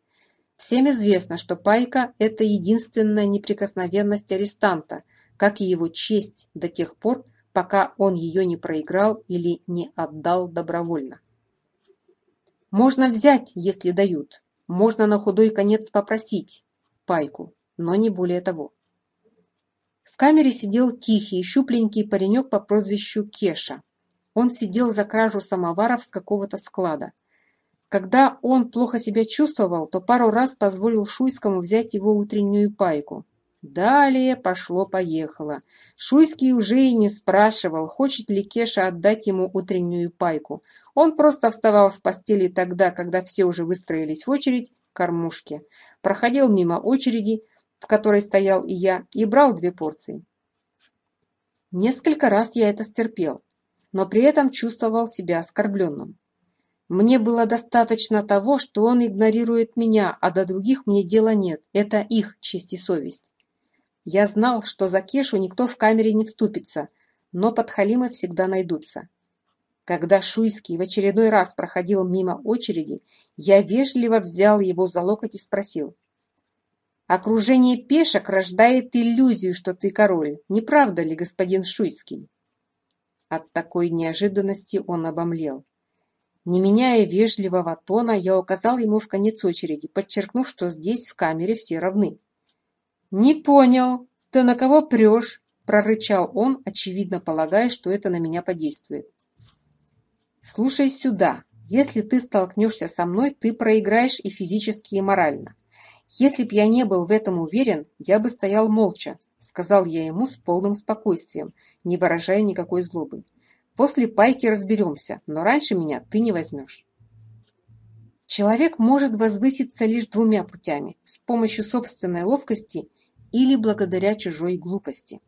Speaker 1: Всем известно, что пайка – это единственная неприкосновенность арестанта, как и его честь до тех пор, пока он ее не проиграл или не отдал добровольно. Можно взять, если дают, можно на худой конец попросить пайку, но не более того. В камере сидел тихий, щупленький паренек по прозвищу Кеша. Он сидел за кражу самоваров с какого-то склада. Когда он плохо себя чувствовал, то пару раз позволил Шуйскому взять его утреннюю пайку. Далее пошло-поехало. Шуйский уже и не спрашивал, хочет ли Кеша отдать ему утреннюю пайку. Он просто вставал с постели тогда, когда все уже выстроились в очередь к кормушке. Проходил мимо очереди, в которой стоял и я, и брал две порции. Несколько раз я это стерпел, но при этом чувствовал себя оскорбленным. Мне было достаточно того, что он игнорирует меня, а до других мне дела нет. Это их честь и совесть. Я знал, что за Кешу никто в камере не вступится, но подхалимы всегда найдутся. Когда Шуйский в очередной раз проходил мимо очереди, я вежливо взял его за локоть и спросил. «Окружение пешек рождает иллюзию, что ты король. Не правда ли, господин Шуйский?» От такой неожиданности он обомлел. Не меняя вежливого тона, я указал ему в конец очереди, подчеркнув, что здесь, в камере, все равны. «Не понял. Ты на кого прешь?» – прорычал он, очевидно полагая, что это на меня подействует. «Слушай сюда. Если ты столкнешься со мной, ты проиграешь и физически, и морально. Если б я не был в этом уверен, я бы стоял молча», – сказал я ему с полным спокойствием, не выражая никакой злобы. После пайки разберемся, но раньше меня ты не возьмешь. Человек может возвыситься лишь двумя путями – с помощью собственной ловкости или благодаря чужой глупости.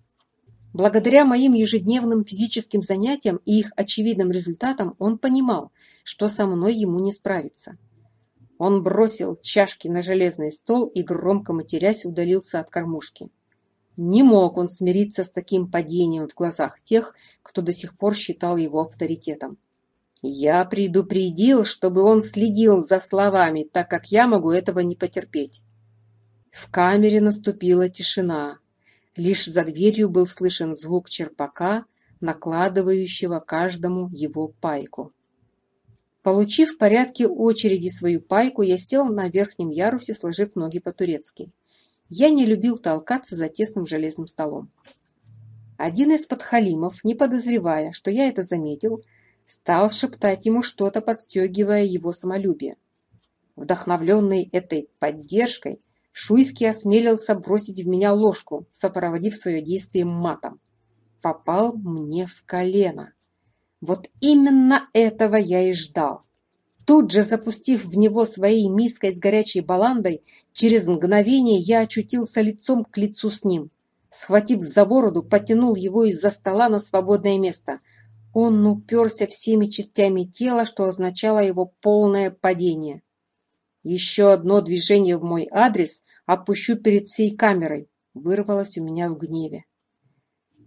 Speaker 1: Благодаря моим ежедневным физическим занятиям и их очевидным результатам он понимал, что со мной ему не справиться. Он бросил чашки на железный стол и, громко матерясь, удалился от кормушки. Не мог он смириться с таким падением в глазах тех, кто до сих пор считал его авторитетом. Я предупредил, чтобы он следил за словами, так как я могу этого не потерпеть. В камере наступила тишина. Лишь за дверью был слышен звук черпака, накладывающего каждому его пайку. Получив в порядке очереди свою пайку, я сел на верхнем ярусе, сложив ноги по-турецки. Я не любил толкаться за тесным железным столом. Один из подхалимов, не подозревая, что я это заметил, стал шептать ему что-то, подстегивая его самолюбие. Вдохновленный этой поддержкой, Шуйский осмелился бросить в меня ложку, сопроводив свое действие матом. Попал мне в колено. Вот именно этого я и ждал. Тут же, запустив в него своей миской с горячей баландой, через мгновение я очутился лицом к лицу с ним. Схватив за бороду, потянул его из-за стола на свободное место. Он уперся всеми частями тела, что означало его полное падение. «Еще одно движение в мой адрес опущу перед всей камерой», вырвалось у меня в гневе.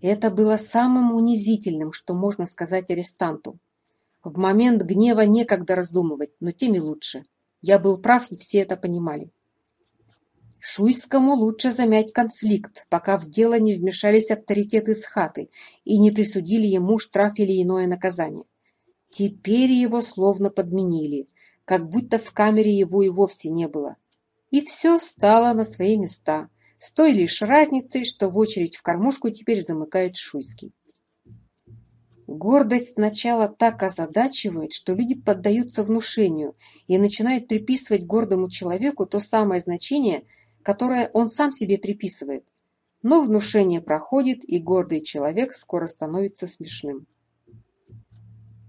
Speaker 1: Это было самым унизительным, что можно сказать арестанту. В момент гнева некогда раздумывать, но тем и лучше. Я был прав, и все это понимали. Шуйскому лучше замять конфликт, пока в дело не вмешались авторитеты с хаты и не присудили ему штраф или иное наказание. Теперь его словно подменили, как будто в камере его и вовсе не было. И все стало на свои места, с той лишь разницей, что в очередь в кормушку теперь замыкает Шуйский. Гордость сначала так озадачивает, что люди поддаются внушению и начинают приписывать гордому человеку то самое значение, которое он сам себе приписывает. Но внушение проходит, и гордый человек скоро становится смешным.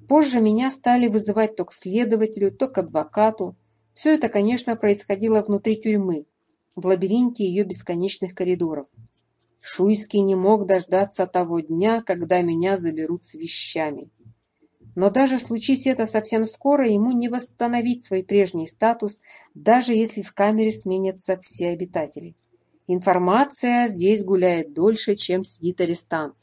Speaker 1: Позже меня стали вызывать то к следователю, то к адвокату. Все это, конечно, происходило внутри тюрьмы, в лабиринте ее бесконечных коридоров. Шуйский не мог дождаться того дня, когда меня заберут с вещами. Но даже случись это совсем скоро, ему не восстановить свой прежний статус, даже если в камере сменятся все обитатели. Информация здесь гуляет дольше, чем сидит арестант.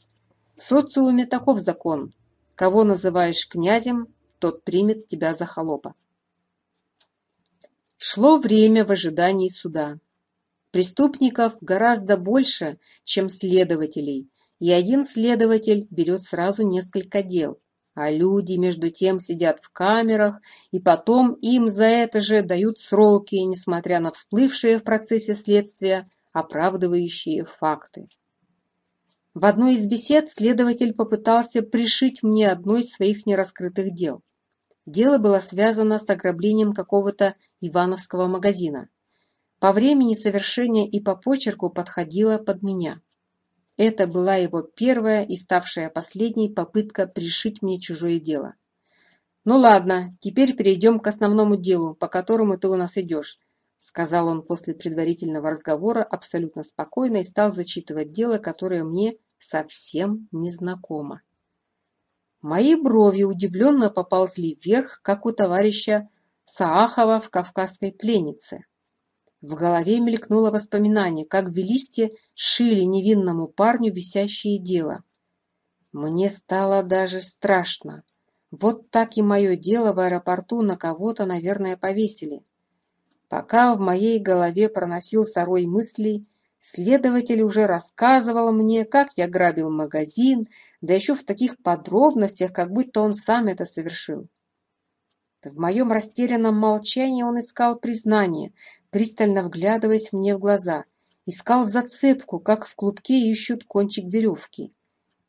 Speaker 1: В социуме таков закон. Кого называешь князем, тот примет тебя за холопа. Шло время в ожидании суда. Преступников гораздо больше, чем следователей, и один следователь берет сразу несколько дел, а люди между тем сидят в камерах, и потом им за это же дают сроки, несмотря на всплывшие в процессе следствия оправдывающие факты. В одной из бесед следователь попытался пришить мне одно из своих нераскрытых дел. Дело было связано с ограблением какого-то ивановского магазина – по времени совершения и по почерку подходила под меня. Это была его первая и ставшая последней попытка пришить мне чужое дело. «Ну ладно, теперь перейдем к основному делу, по которому ты у нас идешь», сказал он после предварительного разговора абсолютно спокойно и стал зачитывать дело, которое мне совсем не знакомо. Мои брови удивленно поползли вверх, как у товарища Саахова в «Кавказской пленнице». В голове мелькнуло воспоминание, как в Велисте шили невинному парню висящее дело. Мне стало даже страшно. Вот так и мое дело в аэропорту на кого-то, наверное, повесили. Пока в моей голове проносился рой мыслей, следователь уже рассказывал мне, как я грабил магазин, да еще в таких подробностях, как будто он сам это совершил. В моем растерянном молчании он искал признание, пристально вглядываясь мне в глаза, искал зацепку, как в клубке ищут кончик веревки.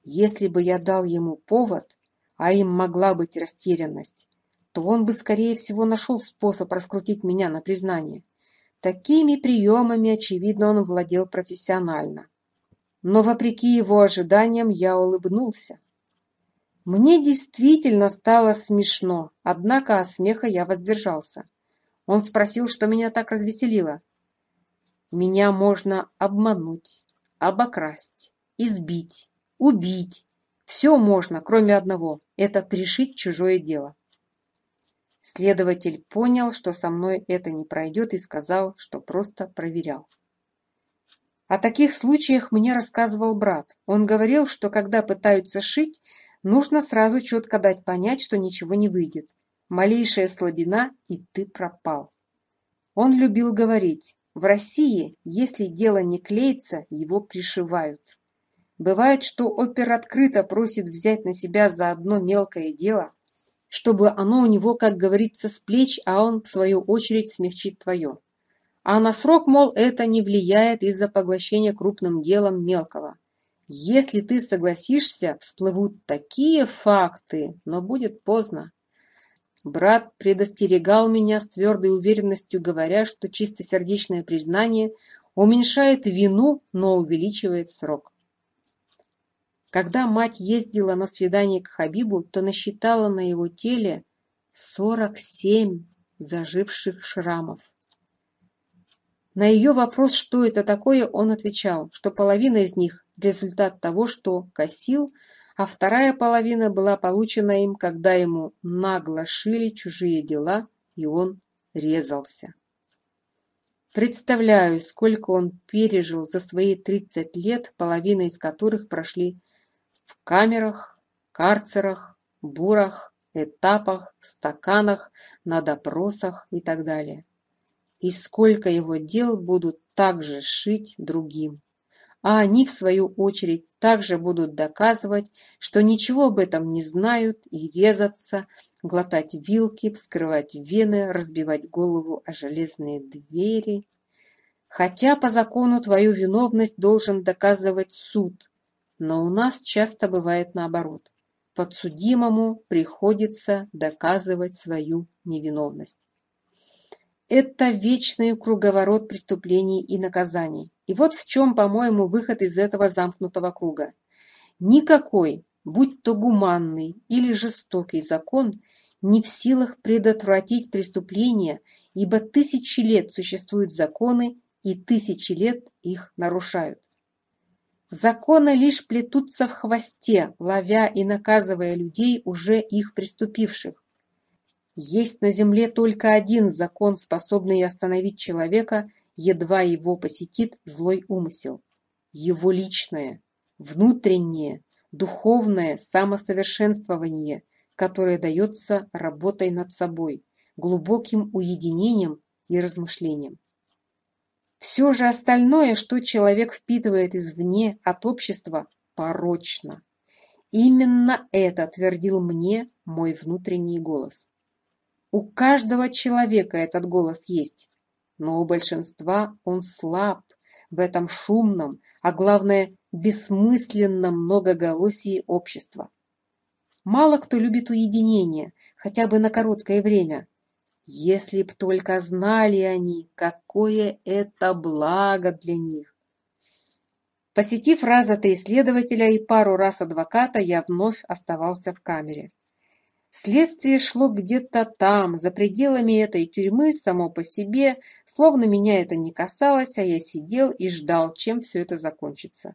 Speaker 1: Если бы я дал ему повод, а им могла быть растерянность, то он бы, скорее всего, нашел способ раскрутить меня на признание. Такими приемами, очевидно, он владел профессионально. Но, вопреки его ожиданиям, я улыбнулся. Мне действительно стало смешно, однако от смеха я воздержался. Он спросил, что меня так развеселило. Меня можно обмануть, обокрасть, избить, убить. Все можно, кроме одного. Это пришить чужое дело. Следователь понял, что со мной это не пройдет и сказал, что просто проверял. О таких случаях мне рассказывал брат. Он говорил, что когда пытаются шить, нужно сразу четко дать понять, что ничего не выйдет малейшая слабина, и ты пропал. Он любил говорить, в России, если дело не клеится, его пришивают. Бывает, что опер открыто просит взять на себя за одно мелкое дело, чтобы оно у него, как говорится, с плеч, а он, в свою очередь, смягчит твое. А на срок, мол, это не влияет из-за поглощения крупным делом мелкого. Если ты согласишься, всплывут такие факты, но будет поздно. Брат предостерегал меня с твердой уверенностью, говоря, что чистосердечное признание уменьшает вину, но увеличивает срок. Когда мать ездила на свидание к Хабибу, то насчитала на его теле 47 заживших шрамов. На ее вопрос, что это такое, он отвечал, что половина из них – результат того, что косил – а вторая половина была получена им, когда ему нагло шили чужие дела, и он резался. Представляю, сколько он пережил за свои 30 лет, половина из которых прошли в камерах, карцерах, бурах, этапах, стаканах, на допросах и так далее. И сколько его дел будут также шить другим. А они в свою очередь также будут доказывать, что ничего об этом не знают и резаться, глотать вилки, вскрывать вены, разбивать голову о железные двери. Хотя по закону твою виновность должен доказывать суд, но у нас часто бывает наоборот. Подсудимому приходится доказывать свою невиновность это вечный круговорот преступлений и наказаний. И вот в чем, по-моему, выход из этого замкнутого круга. Никакой, будь то гуманный или жестокий закон, не в силах предотвратить преступления, ибо тысячи лет существуют законы, и тысячи лет их нарушают. Законы лишь плетутся в хвосте, ловя и наказывая людей, уже их приступивших. Есть на земле только один закон, способный остановить человека, едва его посетит злой умысел. Его личное, внутреннее, духовное самосовершенствование, которое дается работой над собой, глубоким уединением и размышлением. Все же остальное, что человек впитывает извне от общества, порочно. Именно это твердил мне мой внутренний голос. У каждого человека этот голос есть. Но у большинства он слаб в этом шумном, а главное, бессмысленном многоголосии общества. Мало кто любит уединение, хотя бы на короткое время. Если б только знали они, какое это благо для них. Посетив раза три следователя и пару раз адвоката, я вновь оставался в камере. Следствие шло где-то там, за пределами этой тюрьмы само по себе, словно меня это не касалось, а я сидел и ждал, чем все это закончится.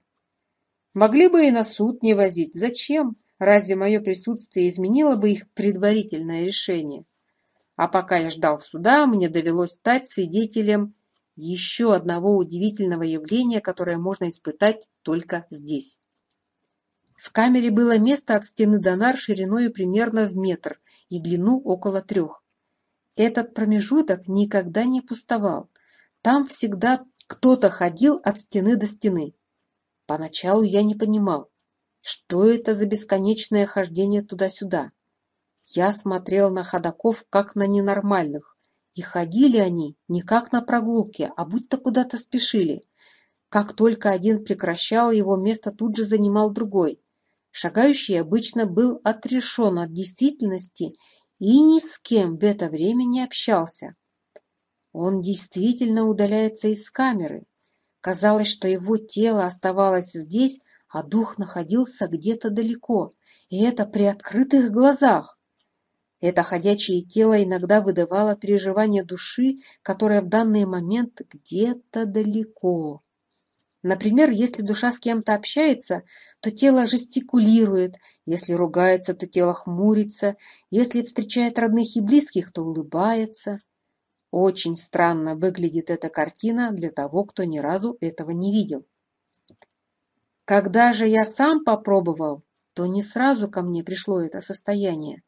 Speaker 1: Могли бы и на суд не возить. Зачем? Разве мое присутствие изменило бы их предварительное решение? А пока я ждал суда, мне довелось стать свидетелем еще одного удивительного явления, которое можно испытать только здесь. В камере было место от стены до нар шириною примерно в метр и длину около трех. Этот промежуток никогда не пустовал. Там всегда кто-то ходил от стены до стены. Поначалу я не понимал, что это за бесконечное хождение туда-сюда. Я смотрел на ходаков как на ненормальных, и ходили они не как на прогулке, а будто куда-то спешили. Как только один прекращал, его место тут же занимал другой. Шагающий обычно был отрешен от действительности и ни с кем в это время не общался. Он действительно удаляется из камеры. Казалось, что его тело оставалось здесь, а дух находился где-то далеко, и это при открытых глазах. Это ходячее тело иногда выдавало переживания души, которая в данный момент где-то далеко. Например, если душа с кем-то общается, то тело жестикулирует, если ругается, то тело хмурится, если встречает родных и близких, то улыбается. Очень странно выглядит эта картина для того, кто ни разу этого не видел. Когда же я сам попробовал, то не сразу ко мне пришло это состояние.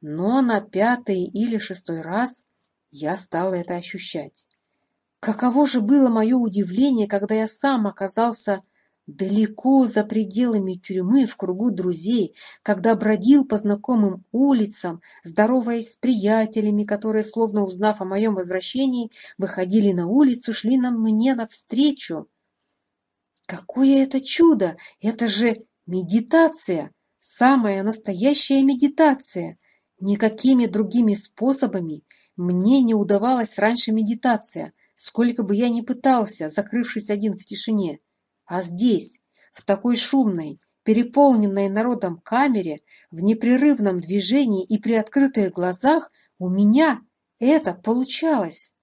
Speaker 1: Но на пятый или шестой раз я стал это ощущать. Каково же было мое удивление, когда я сам оказался далеко за пределами тюрьмы в кругу друзей, когда бродил по знакомым улицам, здороваясь с приятелями, которые, словно узнав о моем возвращении, выходили на улицу, шли нам мне навстречу. Какое это чудо! Это же медитация! Самая настоящая медитация! Никакими другими способами мне не удавалась раньше медитация — Сколько бы я ни пытался, закрывшись один в тишине, а здесь, в такой шумной, переполненной народом камере, в непрерывном движении и при открытых глазах у меня это получалось.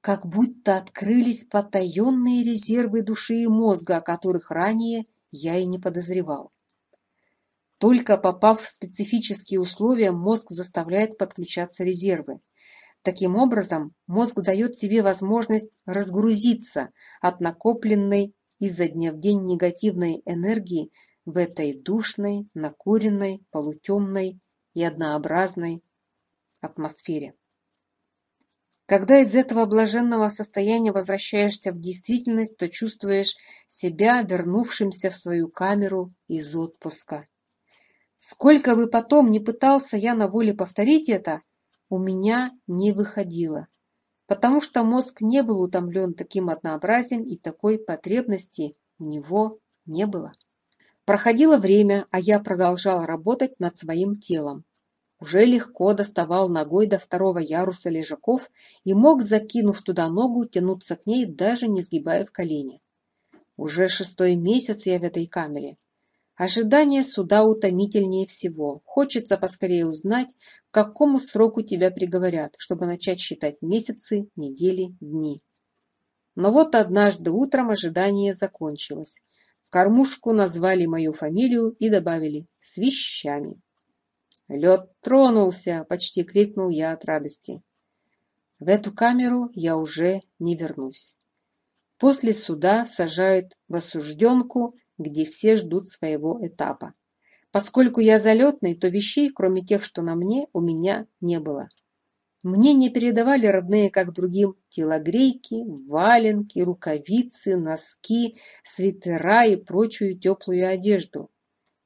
Speaker 1: Как будто открылись потаенные резервы души и мозга, о которых ранее я и не подозревал. Только попав в специфические условия, мозг заставляет подключаться резервы. Таким образом, мозг дает тебе возможность разгрузиться от накопленной изо дня в день негативной энергии в этой душной, накуренной, полутемной и однообразной атмосфере. Когда из этого блаженного состояния возвращаешься в действительность, то чувствуешь себя вернувшимся в свою камеру из отпуска. Сколько бы потом ни пытался я на воле повторить это, у меня не выходило, потому что мозг не был утомлен таким однообразием и такой потребности у него не было. Проходило время, а я продолжал работать над своим телом. Уже легко доставал ногой до второго яруса лежаков и мог, закинув туда ногу, тянуться к ней, даже не сгибая в колени. Уже шестой месяц я в этой камере. Ожидание суда утомительнее всего. Хочется поскорее узнать, к какому сроку тебя приговорят, чтобы начать считать месяцы, недели, дни. Но вот однажды утром ожидание закончилось. В кормушку назвали мою фамилию и добавили «с вещами». «Лед тронулся!» – почти крикнул я от радости. В эту камеру я уже не вернусь. После суда сажают в осужденку где все ждут своего этапа. Поскольку я залетный, то вещей, кроме тех, что на мне, у меня не было. Мне не передавали родные, как другим, телогрейки, валенки, рукавицы, носки, свитера и прочую теплую одежду.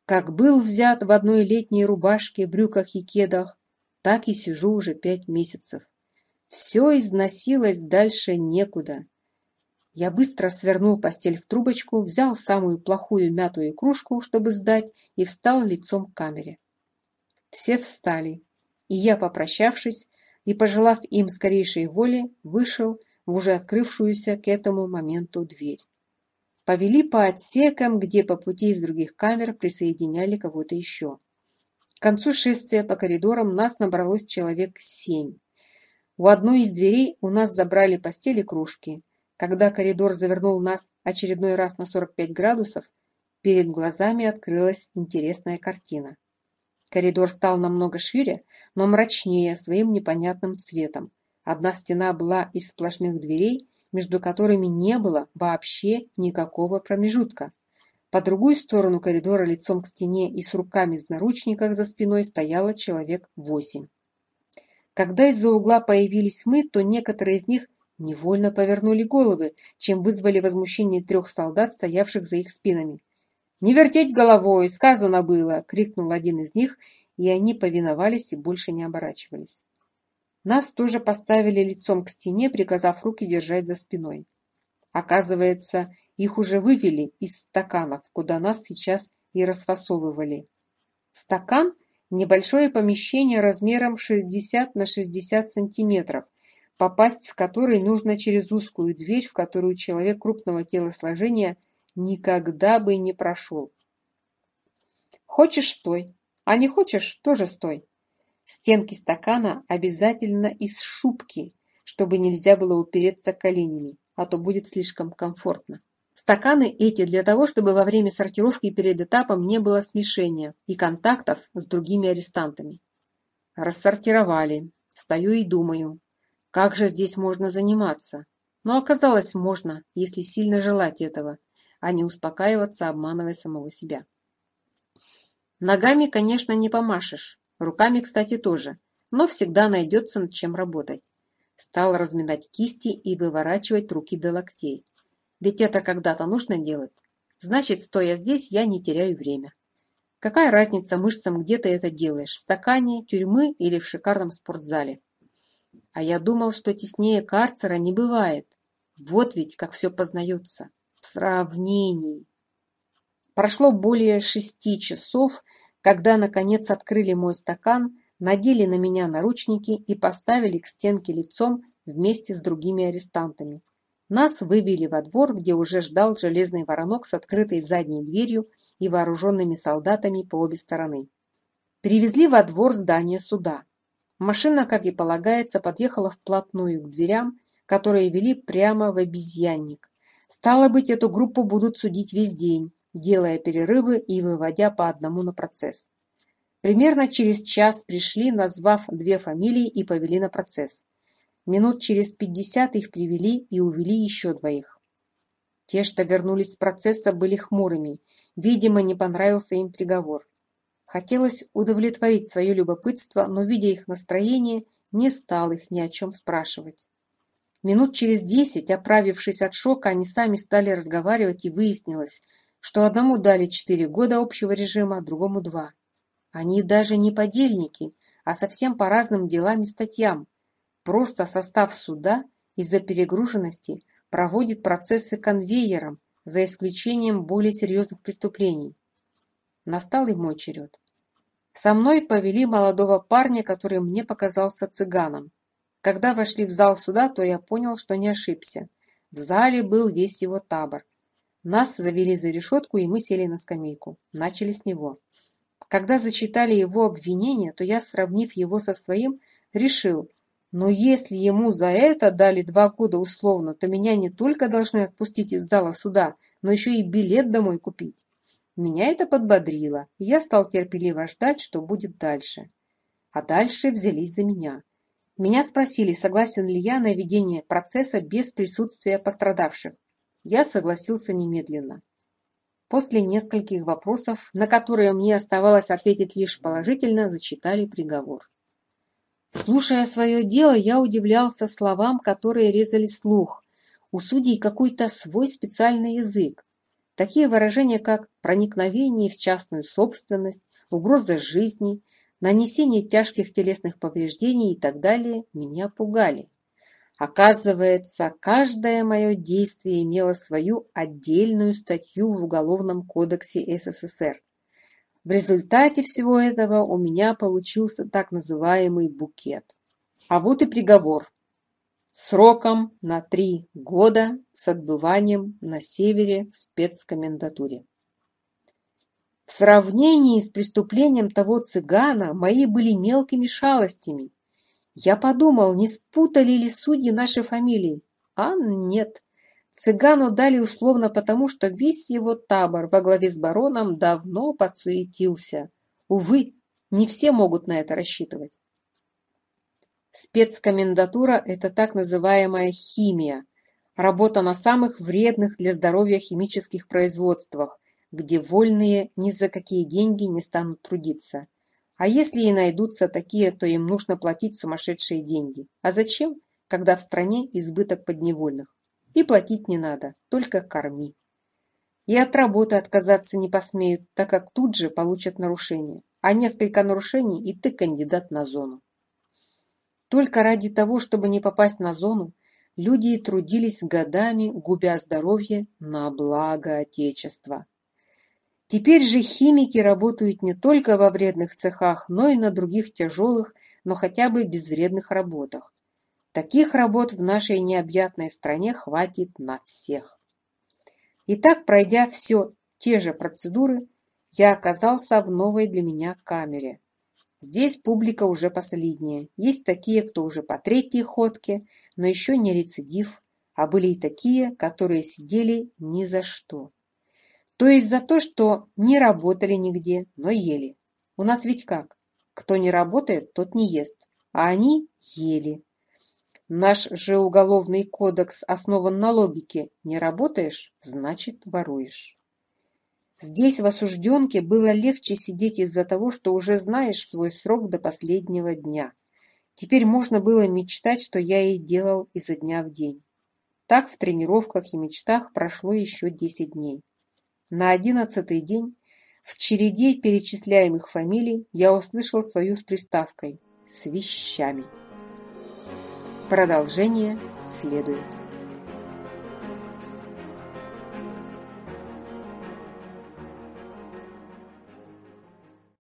Speaker 1: Как был взят в одной летней рубашке, брюках и кедах, так и сижу уже пять месяцев. Все износилось дальше некуда. Я быстро свернул постель в трубочку, взял самую плохую мятую кружку, чтобы сдать, и встал лицом к камере. Все встали, и я, попрощавшись и пожелав им скорейшей воли, вышел в уже открывшуюся к этому моменту дверь. Повели по отсекам, где по пути из других камер присоединяли кого-то еще. К концу шествия по коридорам нас набралось человек семь. У одной из дверей у нас забрали постели кружки. Когда коридор завернул нас очередной раз на 45 градусов, перед глазами открылась интересная картина. Коридор стал намного шире, но мрачнее своим непонятным цветом. Одна стена была из сплошных дверей, между которыми не было вообще никакого промежутка. По другую сторону коридора лицом к стене и с руками в наручниках за спиной стояло человек восемь. Когда из-за угла появились мы, то некоторые из них Невольно повернули головы, чем вызвали возмущение трех солдат, стоявших за их спинами. «Не вертеть головой! Сказано было!» — крикнул один из них, и они повиновались и больше не оборачивались. Нас тоже поставили лицом к стене, приказав руки держать за спиной. Оказывается, их уже вывели из стаканов, куда нас сейчас и расфасовывали. Стакан – небольшое помещение размером 60 на 60 сантиметров, попасть в который нужно через узкую дверь, в которую человек крупного телосложения никогда бы не прошел. Хочешь – стой, а не хочешь – тоже стой. Стенки стакана обязательно из шубки, чтобы нельзя было упереться коленями, а то будет слишком комфортно. Стаканы эти для того, чтобы во время сортировки перед этапом не было смешения и контактов с другими арестантами. Рассортировали. Стою и думаю, как же здесь можно заниматься? Но оказалось, можно, если сильно желать этого, а не успокаиваться, обманывая самого себя. Ногами, конечно, не помашешь, руками, кстати, тоже, но всегда найдется над чем работать. Стал разминать кисти и выворачивать руки до локтей. Ведь это когда-то нужно делать. Значит, стоя здесь, я не теряю время. Какая разница мышцам, где ты это делаешь, в стакане, тюрьмы или в шикарном спортзале? А я думал, что теснее карцера не бывает. Вот ведь как все познается. В сравнении. Прошло более шести часов, когда, наконец, открыли мой стакан, надели на меня наручники и поставили к стенке лицом вместе с другими арестантами. Нас выбили во двор, где уже ждал железный воронок с открытой задней дверью и вооруженными солдатами по обе стороны. Привезли во двор здание суда. Машина, как и полагается, подъехала вплотную к дверям, которые вели прямо в обезьянник. Стало быть, эту группу будут судить весь день, делая перерывы и выводя по одному на процесс. Примерно через час пришли, назвав две фамилии и повели на процесс. Минут через пятьдесят их привели и увели еще двоих. Те, что вернулись с процесса, были хмурыми. Видимо, не понравился им приговор. Хотелось удовлетворить свое любопытство, но, видя их настроение, не стал их ни о чем спрашивать. Минут через десять, оправившись от шока, они сами стали разговаривать, и выяснилось, что одному дали четыре года общего режима, а другому два. Они даже не подельники, а совсем по разным делам и статьям. Просто состав суда из-за перегруженности проводит процессы конвейером, за исключением более серьезных преступлений. Настал и мой черед. Со мной повели молодого парня, который мне показался цыганом. Когда вошли в зал суда, то я понял, что не ошибся. В зале был весь его табор. Нас завели за решетку, и мы сели на скамейку. Начали с него. Когда зачитали его обвинение, то я, сравнив его со своим, решил, но если ему за это дали два года условно, то меня не только должны отпустить из зала суда, но еще и билет домой купить. Меня это подбодрило, и я стал терпеливо ждать, что будет дальше. А дальше взялись за меня. Меня спросили, согласен ли я на ведение процесса без присутствия пострадавших. Я согласился немедленно. После нескольких вопросов, на которые мне оставалось ответить лишь положительно, зачитали приговор. Слушая свое дело, я удивлялся словам, которые резали слух. У судей какой-то свой специальный язык. Такие выражения, как проникновение в частную собственность, угроза жизни, нанесение тяжких телесных повреждений и так далее, меня пугали. Оказывается, каждое мое действие имело свою отдельную статью в Уголовном кодексе СССР. В результате всего этого у меня получился так называемый букет. А вот и приговор сроком на три года с отбыванием на севере в спецкомендатуре. В сравнении с преступлением того цыгана мои были мелкими шалостями. Я подумал, не спутали ли судьи наши фамилии, а нет. Цыгану дали условно потому, что весь его табор во главе с бароном давно подсуетился. Увы, не все могут на это рассчитывать. Спецкомендатура — это так называемая «химия», работа на самых вредных для здоровья химических производствах, где вольные ни за какие деньги не станут трудиться. А если и найдутся такие, то им нужно платить сумасшедшие деньги. А зачем, когда в стране избыток подневольных? И платить не надо, только корми. И от работы отказаться не посмеют, так как тут же получат нарушение. А несколько нарушений, и ты кандидат на зону. Только ради того, чтобы не попасть на зону, люди трудились годами, губя здоровье на благо Отечества. Теперь же химики работают не только во вредных цехах, но и на других тяжелых, но хотя бы безвредных работах. Таких работ в нашей необъятной стране хватит на всех. Итак, пройдя все те же процедуры, я оказался в новой для меня камере. Здесь публика уже посолиднее. Есть такие, кто уже по третьей ходке, но еще не рецидив, а были и такие, которые сидели ни за что. То есть за то, что не работали нигде, но ели. У нас ведь как? Кто не работает, тот не ест. А они ели. Наш же уголовный кодекс основан на логике «не работаешь, значит воруешь». Здесь в осужденке было легче сидеть из-за того, что уже знаешь свой срок до последнего дня. Теперь можно было мечтать, что я и делал изо дня в день. Так в тренировках и мечтах прошло еще 10 дней. На одиннадцатый день в череде перечисляемых фамилий я услышал свою с приставкой «с вещами». Продолжение следует.